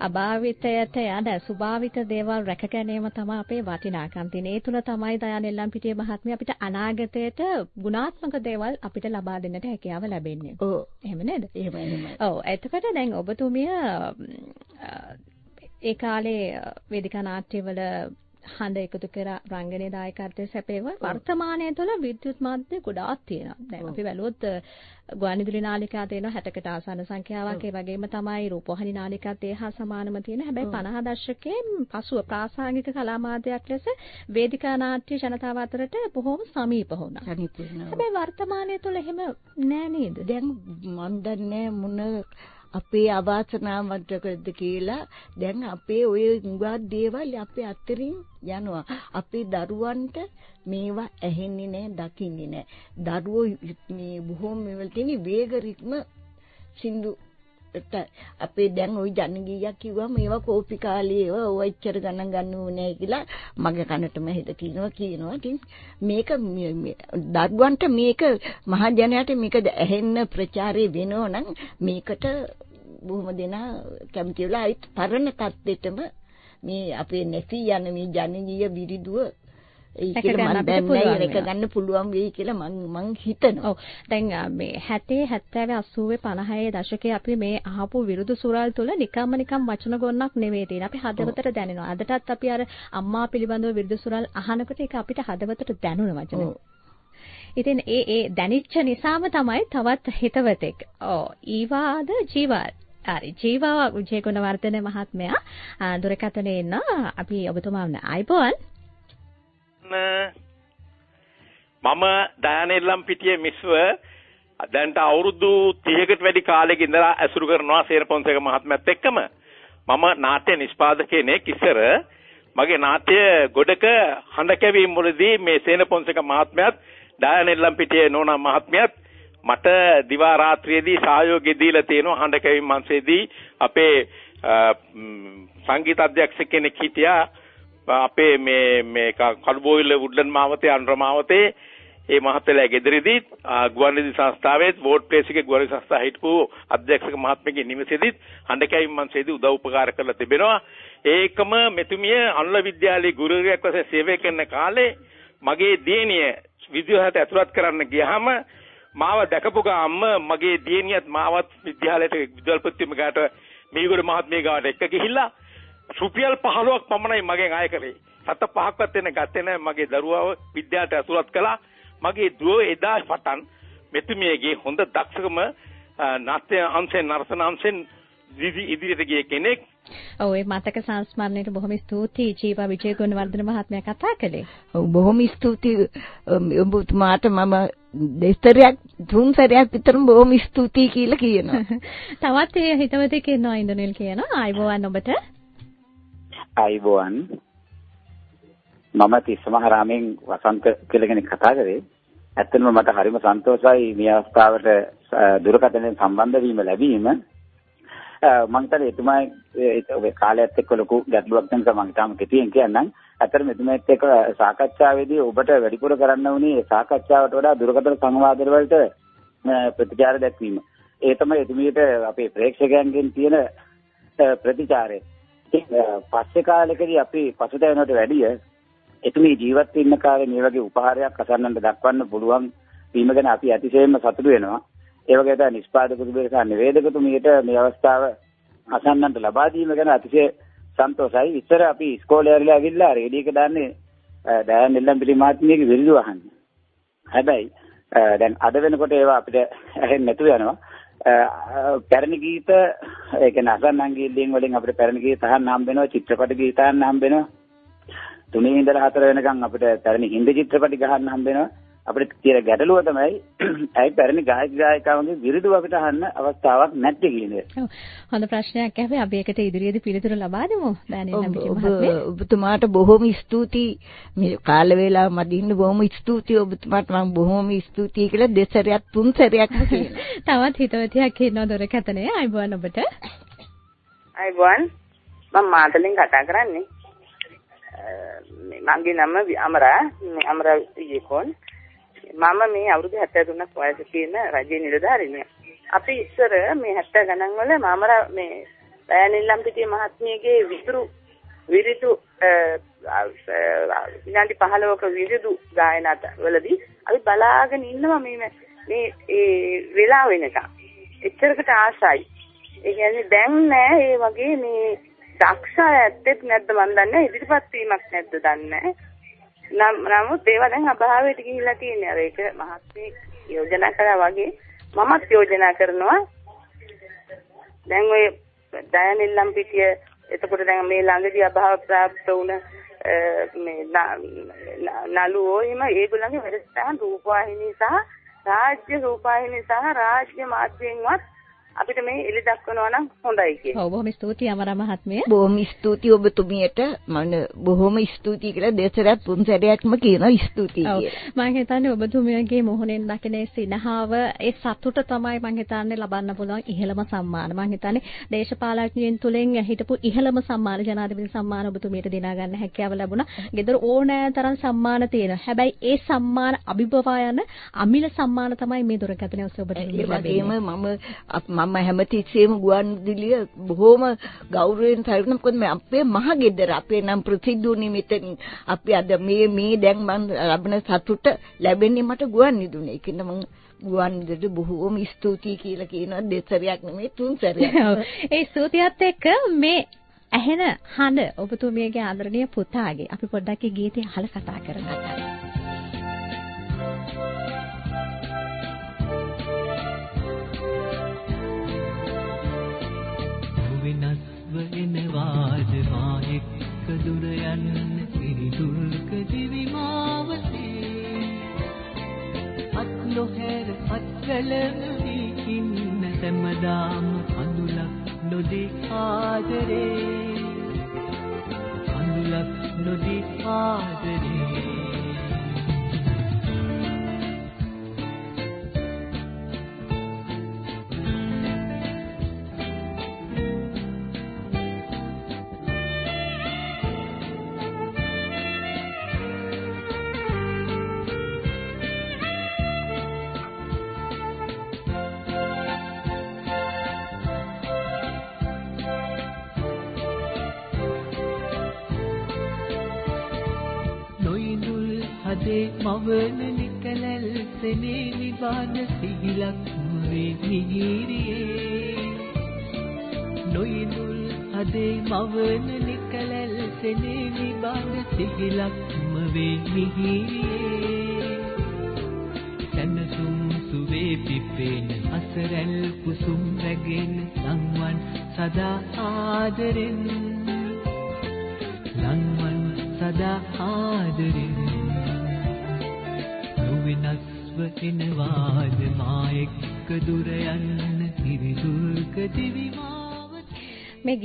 අභාවිතයට යන සුභාවිත දේවල් රැක ගැනීම තමයි අපේ වටිනාකම් තියෙන්නේ. ඒ තුල තමයි දයානෙල්ලම් පිටියේ මහත්මිය අපිට අනාගතයට ගුණාත්මක දේවල් අපිට ලබා දෙන්නට හැකියාව ලැබෙන්නේ. ඔව්. එහෙම නේද? එහෙම එහෙමයි. ඔව්. එතකොට දැන් ඔබතුමිය ඒ කාලේ වේදිකා නාට්‍යවල හඳ එකතු කර රංගනයේ දායකත්වයේ සැපේවා වර්තමානයේ තුල විද්‍යුත් මාධ්‍ය ගොඩාක් තියෙනවා. දැන් අපි බැලුවොත් ගුවන්විදුලි නාලිකා තියෙනවා 60කට ආසන්න සංඛ්‍යාවක්. ඒ වගේම තමයි රූපවාහිනී නාලිකාත් ඒ හා සමානම තියෙන. හැබැයි 50 දශකයේ පසුව ප්‍රාසංගික කලා මාධ්‍යයක් ලෙස වේදිකා නාට්‍ය ජනතාව අතරට බොහොම සමීප වුණා. හැබැයි වර්තමානයේ තුල එහෙම නෑ නේද? දැන් මන් දන්නේ මොන අපේ අවාසනාවන්තකද කියලා දැන් අපේ ඔය උඟා දේවල් අපේ අතරින් යනවා. අපේ දරුවන්ට මේවා ඇහෙන්නේ නැහැ, දකින්නේ නැහැ. දරුවෝ මේ බොහොම මේවල තියෙන වේග රිද්ම සින්දු අපේ දැන් ওই ජනගීයක් කිව්වම ඒවා කෝපි කාලේ ඒවා ඔය එච්චර ගණන් ගන්න ඕනේ කියලා මගේ කනටම හෙද කියනවා කියනවා. ඉතින් මේක දරුවන්ට මේක මහ ජනයාට මේක ඇහෙන්න ප්‍රචාරය වෙනෝ නම් මේකට බොහොම දෙනා කැමති වෙලා අයිත් පරණ තත්ත්වෙටම මේ අපේ නැසී යන මේ ජනගීය විරිදුව ඒ කියලා මම දැන්නේ රැක ගන්න පුළුවන් වෙයි කියලා මං මං හිතනවා. ඔව්. දැන් මේ 60 70 80 50 දශකයේ අපි මේ අහපු විරුදු සුරල් තුල නිකම්ම නිකම් වචන ගොන්නක් නෙවෙයි තියෙන. අපි හදවතට දැනෙනවා. අදටත් අපි අර අම්මා පිළිබඳව විරුදු සුරල් අහනකොට ඒක අපිට හදවතට දැනුණ වචන. ඉතින් ඒ ඒ දැනිච්ච නිසාම තමයි තවත් හිතවතෙක්. ඔව්. ඊවාද ජීවත් හරි ජීවා විජේගුණවර්ධන මහත්මයා දුරකථනයේ ඉන්න අපි ඔබතුමාට ආයිබෝන් මම දයානෙල්ලම් පිටියේ මිස්ව දැන්ට අවුරුදු 30කට වැඩි කාලෙක ඉඳලා ඇසුරු කරනවා සේන පොන්සේක මහත්මයාත් එක්කම. මම නාට්‍ය නිෂ්පාදකයෙක් ඉස්සර. මගේ නාට්‍ය ගොඩක හඬ කැවීම් වලදී මේ සේන පොන්සේක මහත්මයාත් දයානෙල්ලම් පිටියේ නෝනා මහත්මයාත් මට දිවා රාත්‍රියේදී සහයෝගය දීලා තියෙනවා හඬ කැවීම් මංසේදී. අපේ සංගීත අධ්‍යක්ෂ කෙනෙක් හිටියා. අපේ මේ මේ කඩුබෝවිල වුඩ්ලන් මාවතේ අනුර මාවතේ ඒ මහත්තයලා ගෙදරදී ගුවන්විදුලි සංස්ථාවේ වෝට් ප්ලේස් එකේ ගුවන්විදුලි සංස්ථාව හිටපු අධ්‍යක්ෂක මහත්මයාගේ නිවසේදීත් හඬ කැවීම් මංසේදී උදව් උපකාර කරලා තිබෙනවා. ඒකම මෙතුමිය අනුල විද්‍යාලයේ ගුරුවරයෙක් වශයෙන් සේවය කරන කාලේ මගේ දියණිය විද්‍යාලයට ඇතුළත් කරන්න ගියාම මාව දැකපු ගාම්ම මගේ දියණියත් මාවත් විද්‍යාලයට විද්‍යාල්පතිම ගාට මීගොඩ මහත්මිය ගාවට එක්ක ගිහිල්ලා රුපියල් 15ක් පමණයි මගෙන් අය කරේ. සත පහක්වත් එන්න ගත්තේ නැහැ මගේ දරුවාව විද්‍යාලයට ඇතුළත් කළා. මගේ දුව එදා පටන් මෙතුමියගේ හොඳ දක්ෂකම නාට්‍ය අංශෙන් නර්තන අංශෙන් ඉදිරියට ගිය කෙනෙක් ඔව් ඒ මතක සංස්මරණයට බොහොම ස්තුතියි ජීවා විජේගුණවර්ධන මහත්මයා කතා කළේ. ඔව් බොහොම ස්තුතියි ඔබතුමාට මම දෙස්තරයක් තුන් සැරයක් විතරම බොහොම ස්තුතියි කියලා කියනවා. තවත් ඒ හිතවතෙක් ඉන්නවා ඉන්දනෙල් කියනවා ආයිබෝවන් ඔබට. ආයිබෝවන් මම තිස්සමහරාමෙන් වසන්ත කියලා කෙනෙක් කතා කරේ. ඇත්තටම මට හරිම සන්තෝෂයි මේ අවස්ථාවට දුරකථනයෙන් සම්බන්ධ වීම ලැබීම. මම හිතන්නේ එතුමායි ඔය කාලයත් එක්ක ලොකු ගැටලුවක් නිසා මම තාම කෙටියෙන් කියන්නම්. ඇත්තටම එතුමාත් එක්ක සාකච්ඡාවේදී ඔබට වැඩිපුර කරන්න වුණේ සාකච්ඡාවට වඩා දුරකථන සංවාද වලට ප්‍රතිචාර දැක්වීම. ඒ තමයි එතුමියට අපේ ප්‍රේක්ෂකයන්ගෙන් තියෙන ප්‍රතිචාරය. පස්සේ කාලෙකදී අපි පසුතැවෙනවට වැඩිය එතුමී ජීවත් වෙන්න කාලේ මේ වගේ උපහාරයක් අසන්නන්ට දක්වන්න පුළුවන් වීම ගැන අපි අතිශයින්ම සතුටු වෙනවා. ඒ වගේ තමයි නිෂ්පාදකතුමියට සහ නිවේදකතුමියට මේ අවස්ථාව අසන්නන්ට ලබා දීම ගැන අතිශය සන්තෝෂයි. ඉස්සර අපි ඉස්කෝලේ ඇවිල්ලා ඇවිල්ලා රේඩියෝ එක දාන්නේ දයන් නිල්ලම්පිලි මහත්මියගේ විරුදු අහන්න. හැබැයි දැන් අද වෙනකොට ඒවා අපිට ඇහෙන්නේ නැතුව යනවා. පැරණි ගීත ඒ කියන්නේ අසන්නංගීල්ලෙන් වලින් අපිට පැරණි ගීත අහන්න හම්බ වෙනවා චිත්‍රපට ගීත අහන්න හම්බ වෙනවා. තුනේ ඉඳලා හතර වෙනකන් අපිට පැරණි හින්දි චිත්‍රපට ගහන්න හම්බ වෙනවා. අපිට තියෙන ගැටලුව තමයි ඇයි පැරණි ගායක ගායිකාවන්ගේ විරුදු අපිට අහන්න අවස්ථාවක් නැත්තේ කියන එක. හොඳ ප්‍රශ්නයක් ඇහුවේ අපි ඒකට ඉදිරියේදී පිළිතුරු ලබා දෙමු. ඔබතුමාට බොහොම ස්තුතියි. මේ කාල වේලාව මදින්න බොහොම ස්තුතියි ඔබතුමාට මම බොහොම ස්තුතියි කියලා දෙසරයක් තුන් සැරයක්ම කියනවා. තවත් හිතවතියක් ඉන්නවා දොරකතනේ. අයිබෝන් ඔබට. අයිබෝන්. මම මාතලෙන් කතා කරන්නේ. මගේ නම අමරා අමරා ඊකෝන් මම මේ අවුරුදු 73ක් වයස තියෙන රජයේ නිලධාරිනියක්. අපි ඉස්සර මේ 70 ගණන් වල මම මේ දයනිල්ලම් පිටියේ මහත්මියගේ විදුරු විරිදු විනාඩි 15ක විරිදු ගායනාත වලදී අපි බලාගෙන ඉන්නවා මේ මේ ඒ වෙලාව වෙනකම්. එච්චරකට ආසයි. ඒ කියන්නේ දැන් නෑ ඒ වගේ මේ දක්ෂ ඇත්තෙත් නැද්ද මන් දන්නේ ඉදිරිපත් වීමක් නැද්ද දන්නේ නම් නමුත් ඒවා දැන් අභාවයට ගිහිල්ලා තියෙනවා. අර ඒක මහත්මේ යෝජනා කරා වගේ මමත් යෝජනා කරනවා. දැන් ඔය දයනෙල්ලම් පිටිය එතකොට දැන් මේ ළඟදී අභාව ප්‍රාප්ත වුණ මේ නළුවෝ එහෙම ඒගොල්ලන්ගේ වැඩසටහන් රූපවාහිනී සහ රාජ්‍ය රූපවාහිනී සහ රාජ්‍ය මාධ්‍යයෙන්වත් අපිට මේ එලි දක්වනවා නම් හොඳයි කියලා. ඔව් බොහොම ස්තුතියි අමරා මහත්මිය. බොහොම ස්තුතියි ඔබතුමියට. මම බොහොම ස්තුතියි කියලා දෙසරයක් තුන් සැරයක්ම කියනවා ස්තුතියි කියලා. මම හිතන්නේ ඔබතුමියගේ මොහොනෙන් දකින සිනහව ඒ සතුට තමයි මම හිතන්නේ ලබන්න පුළුවන් ඉහළම සම්මාන. මම හිතන්නේ දේශපාලඥයන් තුලින් හිටපු ඉහළම සම්මාන ජනාධිපති සම්මාන ඔබතුමියට දිනා ගන්න හැකියාව ලැබුණා. ගෙදර ඕනෑ තරම් සම්මාන තියෙනවා. හැබැයි ඒ සම්මාන අභිභවා යන අමිල සම්මාන තමයි මේ දුරකථනය ඔස්සේ ඔබට ලැබෙන්නේ. මම මම හැමතිස්සෙම ගුවන්විදුලිය බොහොම ගෞරවයෙන් සැලකුණා මොකද මේ අපේ මහ ගෙදර අපේ නම් ප්‍රසිද්ධ වුණේ මෙතන අපි අද මේ මේ දැන් මම ලබන සතුට ලැබෙන්නේ මට ගුවන්විදුලියේ ඒකින්ද මම ගුවන්විදුලියට බොහෝම ස්තුතියි කියලා කියනවා දෙසරයක් නෙමෙයි තුන් සැරයක්. ඒ ස්තුතියත් එක්ක මේ ඇහෙන හඬ ඔබතුමියගේ ආදරණීය පුතාගේ අපි පොඩ්ඩක් ඒ ගීතය අහලා කතා කරගන්නවා වෙනස්ව එනවාද මා එක්ක දුර යන්න ඉරිදුල්ක දිවි මාවතේ? අත් නොහැර අත්කලම වීකින්න සැමදාම අඳුලක් නොදී ආදරේ. අඳුලක් නොදී ආදරේ. සෙනේ නිබාන සිහිලක් වේ මිහිරියේ නොයිනුල් හදේ මවන නිකලල් සෙනේ නිබාන සිහිලක් වේ මිහිරියේ සනසුම් සුවේ පිපෙන අසරල් කුසුම් රැගෙන ලංවන් සදා ආදරෙන්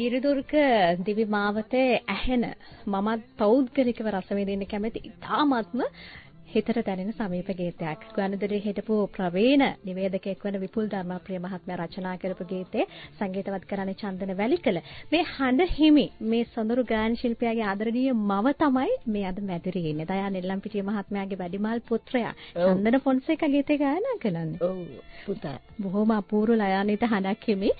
මේ ගිරිදුර්ග දිවිමාවතේ ඇහෙන මමත් පෞද්ගලිකව රස විඳින්න කැමති ඉතාමත්ම හිතට දැනෙන සමීප ගීතයක්. ගුවන්විදුලියේ හිටපු ප්‍රවීණ නිවේදකයෙක් වන විපුල් ධර්මප්‍රිය මහත්මයා රචනා කරපු ගීතේ සංගීතවත් කරන්නේ චන්දන වැලිකල. මේ හඬ හිමි මේ සොඳුරු ගායන ශිල්පියාගේ ආදරණීය මව තමයි මේ අද මැදිරියේ ඉන්නේ. දයා නෙල්ලම්පිටිය මහත්මයාගේ වැඩිමල් පුත්‍රයා. චන්දන ෆොන්සේකා ගීතේ ගායනා කළන්නේ. ඔව් පුතා. බොහොම අපූර්ව ලයානිත හඬක් හිමි.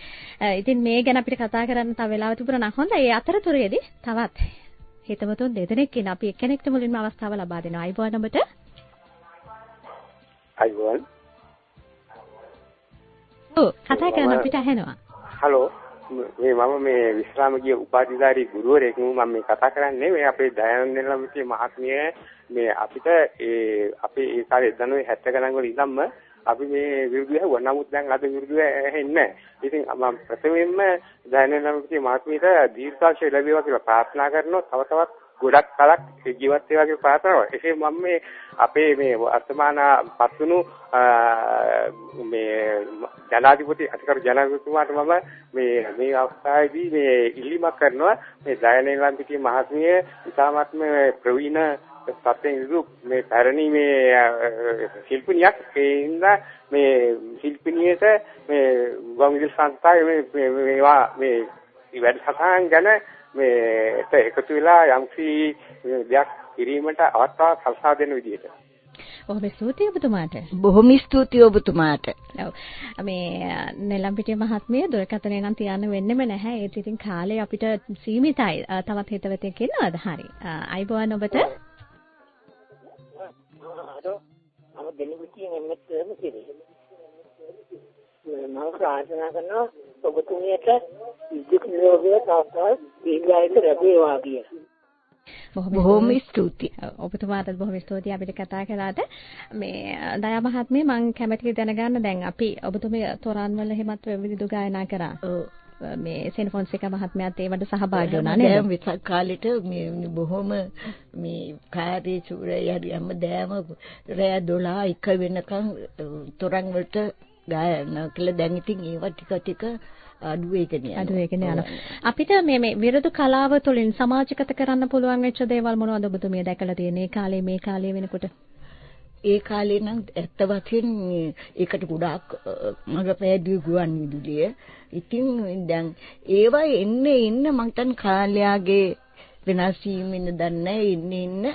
ඉතින් මේ ගැන අපිට කතා කරන්න තව වෙලාවක් තිබුණා නම් හොඳයි. ඒ අතරතුරේදී තවත් හිතවතුන් දෙදෙනෙක් ඉන්න අපි එක්කෙනෙක්ට මුලින්ම අවස්ථාව ලබා දෙනවා. අයිබෝන් ඔබට. අයිබෝන්. ඔව් කතා කරන්න අපිට ඇහෙනවා. හලෝ. මේ මම මේ විශ්‍රාම ගිය උපාධිධාරී ගුරුවරයෙක් මම මේ කතා කරන්නේ මේ අපේ දයානන්ද නෙල්ලම්පිටිය මහත්මිය මේ අපිට ඒ අපේ ඒ කාලේ 1970 ගණන් වල ඉඳන්ම අපි මේ විරුද්ධය හුවා. නමුත් දැන් අද විරුද්ධය ඇහෙන්නේ නැහැ. ඉතින් මම ප්‍රථමයෙන්ම දයනනම්ගේ මහත්මියට දීර්ඝාෂය ලැබේවා කියලා ප්‍රාර්ථනා කරනවා. තව තවත් ගොඩක් කලක් ජීවත් වේවා කියලා ප්‍රාර්ථනා එසේ මම මේ අපේ මේ වර්තමාන පත්තුණු මේ ජනාධිපති අධිකරු ජනාධිපතිතුමාට මම මේ මේ අවස්ථාවේදී මේ ඉල්ලීමක් කරනවා මේ දයනනම්ගේ මහත්මිය ඉතාමත්ම ප්‍රවීණ සත්‍යයෙන් යුතු මේ පැරණි මේ ශිල්පිනියක් ඒ හින්දා මේ ශිල්පිනියට මේ ගොංගිල් සංස්ථාවේ මේ මේවා මේ වැඩසටහන් ගැන මේ එකතු වෙලා යම්සි දෙයක් කිරීමට අවස්ථාවක් සලසා දෙන විදිහට බොහොම ස්තුතියි ඔබතුමාට. බොහොම ස්තුතියි ඔබතුමාට. ඔව්. මේ නෙලම්පිටිය මහත්මිය දුරකථනය නම් තියන්න වෙන්නෙම නැහැ. ඒත් ඉතින් කාලේ අපිට සීමිතයි. තවත් හිතවතෙක් ඉන්නවද? හරි. අයිබෝන් ඔබට. මම දෙනෙකුටියෙන් එම්මත් කරමු කිරේ. මම ප්‍රාර්ථනා කරනවා ඔබතුමියට විද්‍යුත් නිරෝධය තවතවත් දීර්ඝායුෂ ලැබේවා කියලා. බොහොම ස්තුතියි. ඔබතුමාට බොහොම ස්තුතියි අපිට කතා කළාට. මේ දයා මහත්මිය මම කැමැති දැනගන්න දැන් අපි ඔබතුමිය තොරන් වල හිමත් විවිධ ගායනා කරා. මේ සෙන් ෆොන්සේකා මහත්මයාත් ඒවට සහභාගී වුණා නේද? දැන් විසක් කාලෙට මේ බොහොම මේ කාර්ය චූරය හරි හැමදාම රෑ 12 එක වෙනකන් තොරන් වලට ගායනා කළා. දැන් ඉතින් ඒවා ටික ටික අඩු වෙගෙන යනවා. අඩු වෙගෙන යනවා. අපිට මේ මේ විරුදු කලාව තුළින් සමාජගත කරන්න පුළුවන් වෙච්ච දේවල් මොනවද ඔබතුමිය දැකලා තියෙන්නේ? මේ කාලේ මේ කාලේ වෙනකොට? ඒ කාලේ නම් ඇත්ත වශයෙන් ඒකට ගොඩාක් මඟ පෑදුවේ ගුවන් විදුලිය. ඉතින් දැන් ඒවා එන්නේ එන්න මං හිතන්නේ කාලයාගේ වෙනස් වීමෙන් දන්නේ ඉන්න ඉන්න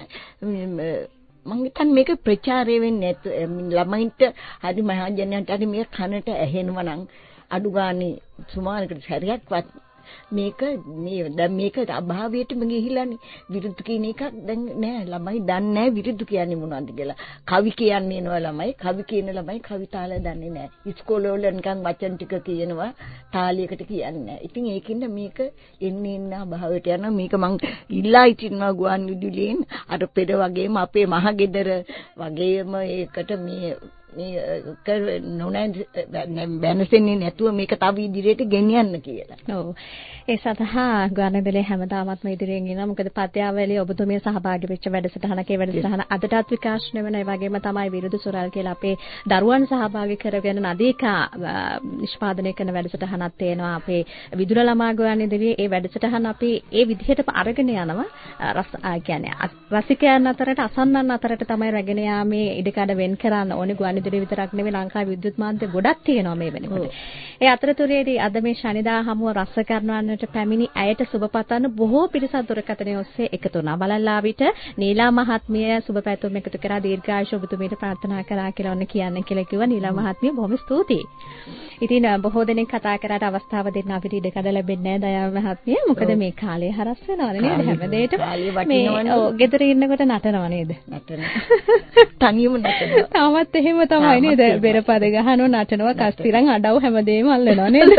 මං හිතන්නේ මේක ප්‍රචාරය වෙන්නේ නැතු ළමයින්ට හරි මහජනයන්ට හරි මේක කනට ඇහෙනවා නම් අඩු ගානේ සුමානකට සැරයක්වත් මේක මේ දැන් මේක අභාවයටම ගිහිලානේ විරුද්ධ කියන එකක් දැන් නෑ ළමයි දන්නේ නෑ විරුද්ධ කියන්නේ මොනවද කියලා. කවි කියන්නේ නෝ ළමයි කවි කියන ළමයි කවි තාල දන්නේ නෑ. ඉස්කෝලේ වල නිකන් වචන ටික කියනවා තාලියකට කියන්නේ නෑ. ඉතින් ඒකින්ද මේක එන්නේ එන්න අභාවයට යනවා. මේක මං ඉල්ලා හිටිනවා ගුවන් විදුලියෙන් අර පෙර වගේම අපේ මහගෙදර වගේම ඒකට මේ මේ වෙනසෙන්නේ නැතුව මේක තව ඉදිරියට ගෙනියන්න කියලා. ඔව්. ඒ සඳහා ගානදලේ හැමදාමත්ම ඉදිරියෙන් ඉනවා. මොකද පත්‍යාවලිය ඔබතුමිය සහභාගී වෙච්ච වැඩසටහනක ඒ වැඩසටහන අදටත් විකාශනය වෙන ඒ වගේම තමයි විරුදු සුරල් කියලා අපේ දරුවන් සහභාගී කරගෙන නදීකා නිෂ්පාදනය කරන වැඩසටහනක් තියෙනවා. අපේ විදුල ළමා ගෝයන් ඉදිරියේ ඒ වැඩසටහන අපි ඒ විදිහටම අරගෙන යනවා. රස කියන්නේ රසිකයන් අතරට අසන්නන් අතරට තමයි රැගෙන යාමේ ඉඩකඩ වෙන් කරන්න ඕනේ ගුවන් විදුලිය විතරක් නෙවෙයි ලංකාවේ විද්‍යුත් මාධ්‍ය ගොඩක් තියෙනවා මේ වෙනකොට. ඒ අතරතුරේදී අද මේ ශනිදා හමුව රස කරනවන්නට පැමිණි ඇයට සුබ පතන බොහෝ පිරිසක් දුරකථනය ඔස්සේ එකතු වුණා. බලල්ලාවිට නීලා මහත්මිය සුබ පැතුම් එකතු කරා දීර්ඝායුෂ ඔබතුමීට ප්‍රාර්ථනා කළා කියලා ඔන්න කියන්න කියලා කිව්වා නීලා මහත්මිය බොහොම ස්තුතියි. ඉතින් බොහෝ දෙනෙක් කතා කරාට අවස්ථාව දෙන්න අපිට ඉඩ කඩ ලැබෙන්නේ නැහැ දයාව මහත්මිය. මොකද මේ කාලේ හරස් වෙනවනේ නේද හැමදේටම. මේ ඔව් ගෙදර ඉන්නකොට නටනව නේද? නටන. තනියම නටනවා. තාමත් එහෙම තමයි නේද? බෙරපද ගහනවා නටනවා කස්තිරන් අඩව හැමදේම අල්ලනවා නේද?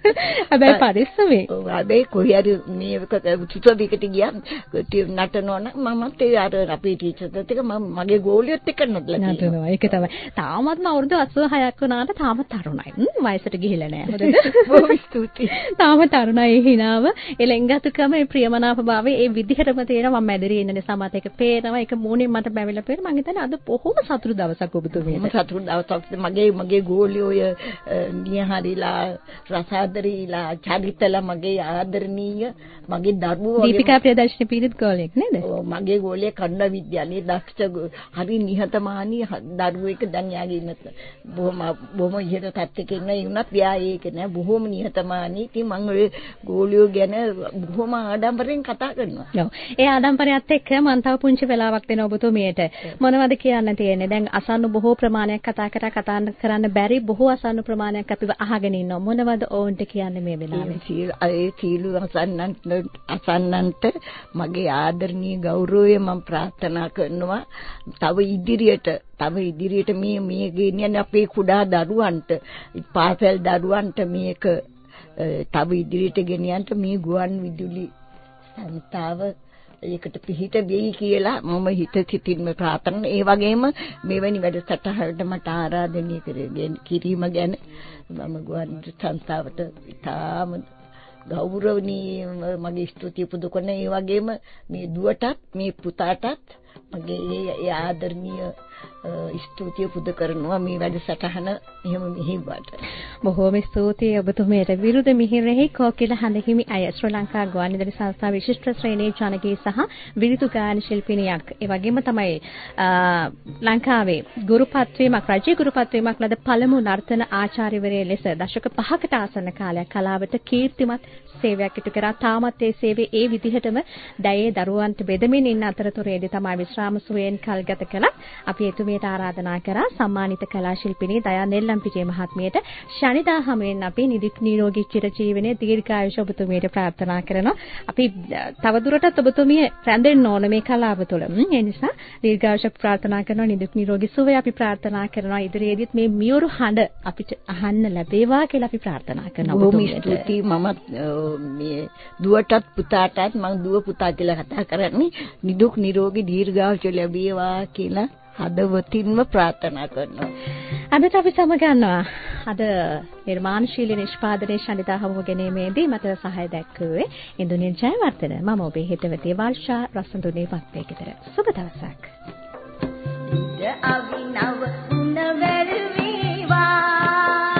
හැබැයි පරිස්සමේ. ඔව් අදේ කොහේ හරි මේක චුට්ටවිකට ගියා නටනවා නම් මමත් ඒ අර අපේ ටීචර්ස් එක්ක මම මගේ ගෝලියොත් එක්ක නටලා නටනවා. ඒක තමයි. තාමත්ම අවුරුදු 86ක් වුණාට තාම තරුණයි. වයසට ගිහිල්ලා නැහැ. හොඳද? බොහොම ස්තුතියි. තාම තරුණයි හිනාව. ඒ ලෙන්ගතුකම ඒ ප්‍රියමනාප භාවය ඒ විදිහටම තියෙනවා මම මැදිරියේ ඉන්න නිසා මට ඒක පේනවා. ඒක මූණෙන් මට බැවිලා පේනවා. මම හිතන්නේ අද බොහොම සතුටු දවසක් ඔබතුමියට. සතුටු දවසක් මගේ මගේ ගෝලිය ඔය නියහරිලා රසාදරීලා චරිතලා මගේ ආදරණීය මගේ දරුවෝ දීපිකා ප්‍රියදර්ශිනී පීරිත් ගෝලෙක් නේද? ඔව් මගේ ගෝලිය කණ්ඩ විද්‍යාලයේ දක්ෂ හරි නිහතමානී දරුවෙක් දැන් යාගේ ඉන්න බොහොම බොහොම ඉහළ තත්ත්වයක ඉන්න ඒ වුණත් එයා ඒක නෑ බොහොම නිහතමානී. ඉතින් මම ඔය ගෝලියෝ ගැන බොහොම ආඩම්බරෙන් කතා කරනවා. ඔව්. ඒ ආඩම්බරයත් එක්ක මම තව පුංචි වෙලාවක් දෙන ඔබතුමියට මොනවද කියන්න තියෙන්නේ? දැන් අසන්න බොහෝ ප්‍රමාණයක් කතා කරා කතා කරන්න බැරි බොහෝ අසන්න ප්‍රමාණයක් අපිව අහගෙන ඉන්නවා. මොනවද ඕන්ට කියන්නේ මේ වෙලාවේ? ඒ සීලු අසන්නන්ට අසන්නන්ට මගේ ආදරණීය ගෞරවය මම ප්‍රාර්ථනා කරනවා. තව ඉදිරියට තව ඉදිරියට මේ මේ ගෙනියන්නේ අපේ කුඩා දරුවන්ට පාසල් දරුවන්ට මේක තව ඉදිරියට ගෙනියන්න මේ ගුවන් විදුලි සංස්ථාව ඒකට පිහිට වෙයි කියලා මම හිත සිතින්ම ප්‍රාර්ථනා ඒ වගේම මෙවැනි වැඩසටහනකට මට ආරාධනය කිරීම ගැන මම ගුවන් සංස්ථාවට ඉතාම ගෞරවනීය මගේ ස්තුතිය පුද කරන ඒ වගේම මේ දුවටත් මේ පුතාටත් මගේ ඒ ආදරණීය ස්තුතිය පුද කරනවා මේ වැඩසටහන එහෙම මෙහෙවට. බොහෝම ස්තුතියි ඔබතුමියට විරුද මිහිරෙහි කෝකිල හඳහිමි අය ශ්‍රී ලංකා ගුවන්විදුලි සංස්ථා විශිෂ්ට ශ්‍රේණී ජනකී සහ විරිතු ගායන ශිල්පිනියක්. ඒ වගේම තමයි ලංකාවේ ගුරුපත්වීමක් රජයේ ගුරුපත්වීමක් ලද පළමු නර්තන ආචාර්යවරයෙක් ලෙස දශක 5කට ආසන්න කාලයක් කලාවට කීර්තිමත් සේවයක් ඉටු කරා. තාමත් ඒ සේවයේ ඒ විදිහටම දැයේ දරුවන්ට බෙදමින් ඉන්න අතරතුරේදී තමයි විශ්‍රාම සුවයෙන් කල්ගත කළා. අපි එතුමියට ආරාධනා කරා සම්මානිත කලා ශිල්පිනී දයා නෙල්ලම්පිටිය මහත්මියට ශනිදා හැමෙන් අපි නිදුක් නිරෝගී චිරජීවනයේ දීර්ඝායුෂ ඔබතුමියට ප්‍රාර්ථනා කරනවා. අපි තවදුරටත් ඔබතුමිය රැඳෙන්න ඕන මේ කලාව තුළ. ඒ නිසා දීර්ඝායුෂ ප්‍රාර්ථනා කරනවා නිදුක් නිරෝගී සුවය අපි ප්‍රාර්ථනා කරනවා. ඉදිරියේදීත් මේ මියුරු හඬ අපිට අහන්න ලැබේවා කියලා අපි ප්‍රාර්ථනා කරනවා. බොහොම ස්තුතියි මම මේ දුවටත් පුතාටත් මම දුව පුතා කියලා කතා කරන්නේ නිදුක් නිරෝගී දීර්ඝායුෂ ලැබේවා කියලා හදවතින්ම ප්‍රාර්ථනා කරනවා. අදට අපි සමගන්නවා. අද නිර්මාණශීලී නිෂ්පාදනයේ ශනිදා හමු ගැනීමේදී මට සහාය දැක්වුවේ ඉන්දුනිල් ජයවර්ධන. මම ඔබේ හිතවතේ වර්ෂා රසඳුනේ පත්වේකතර. සුබ දවසක්. ද අවිනව ගුණ වැල් වේවා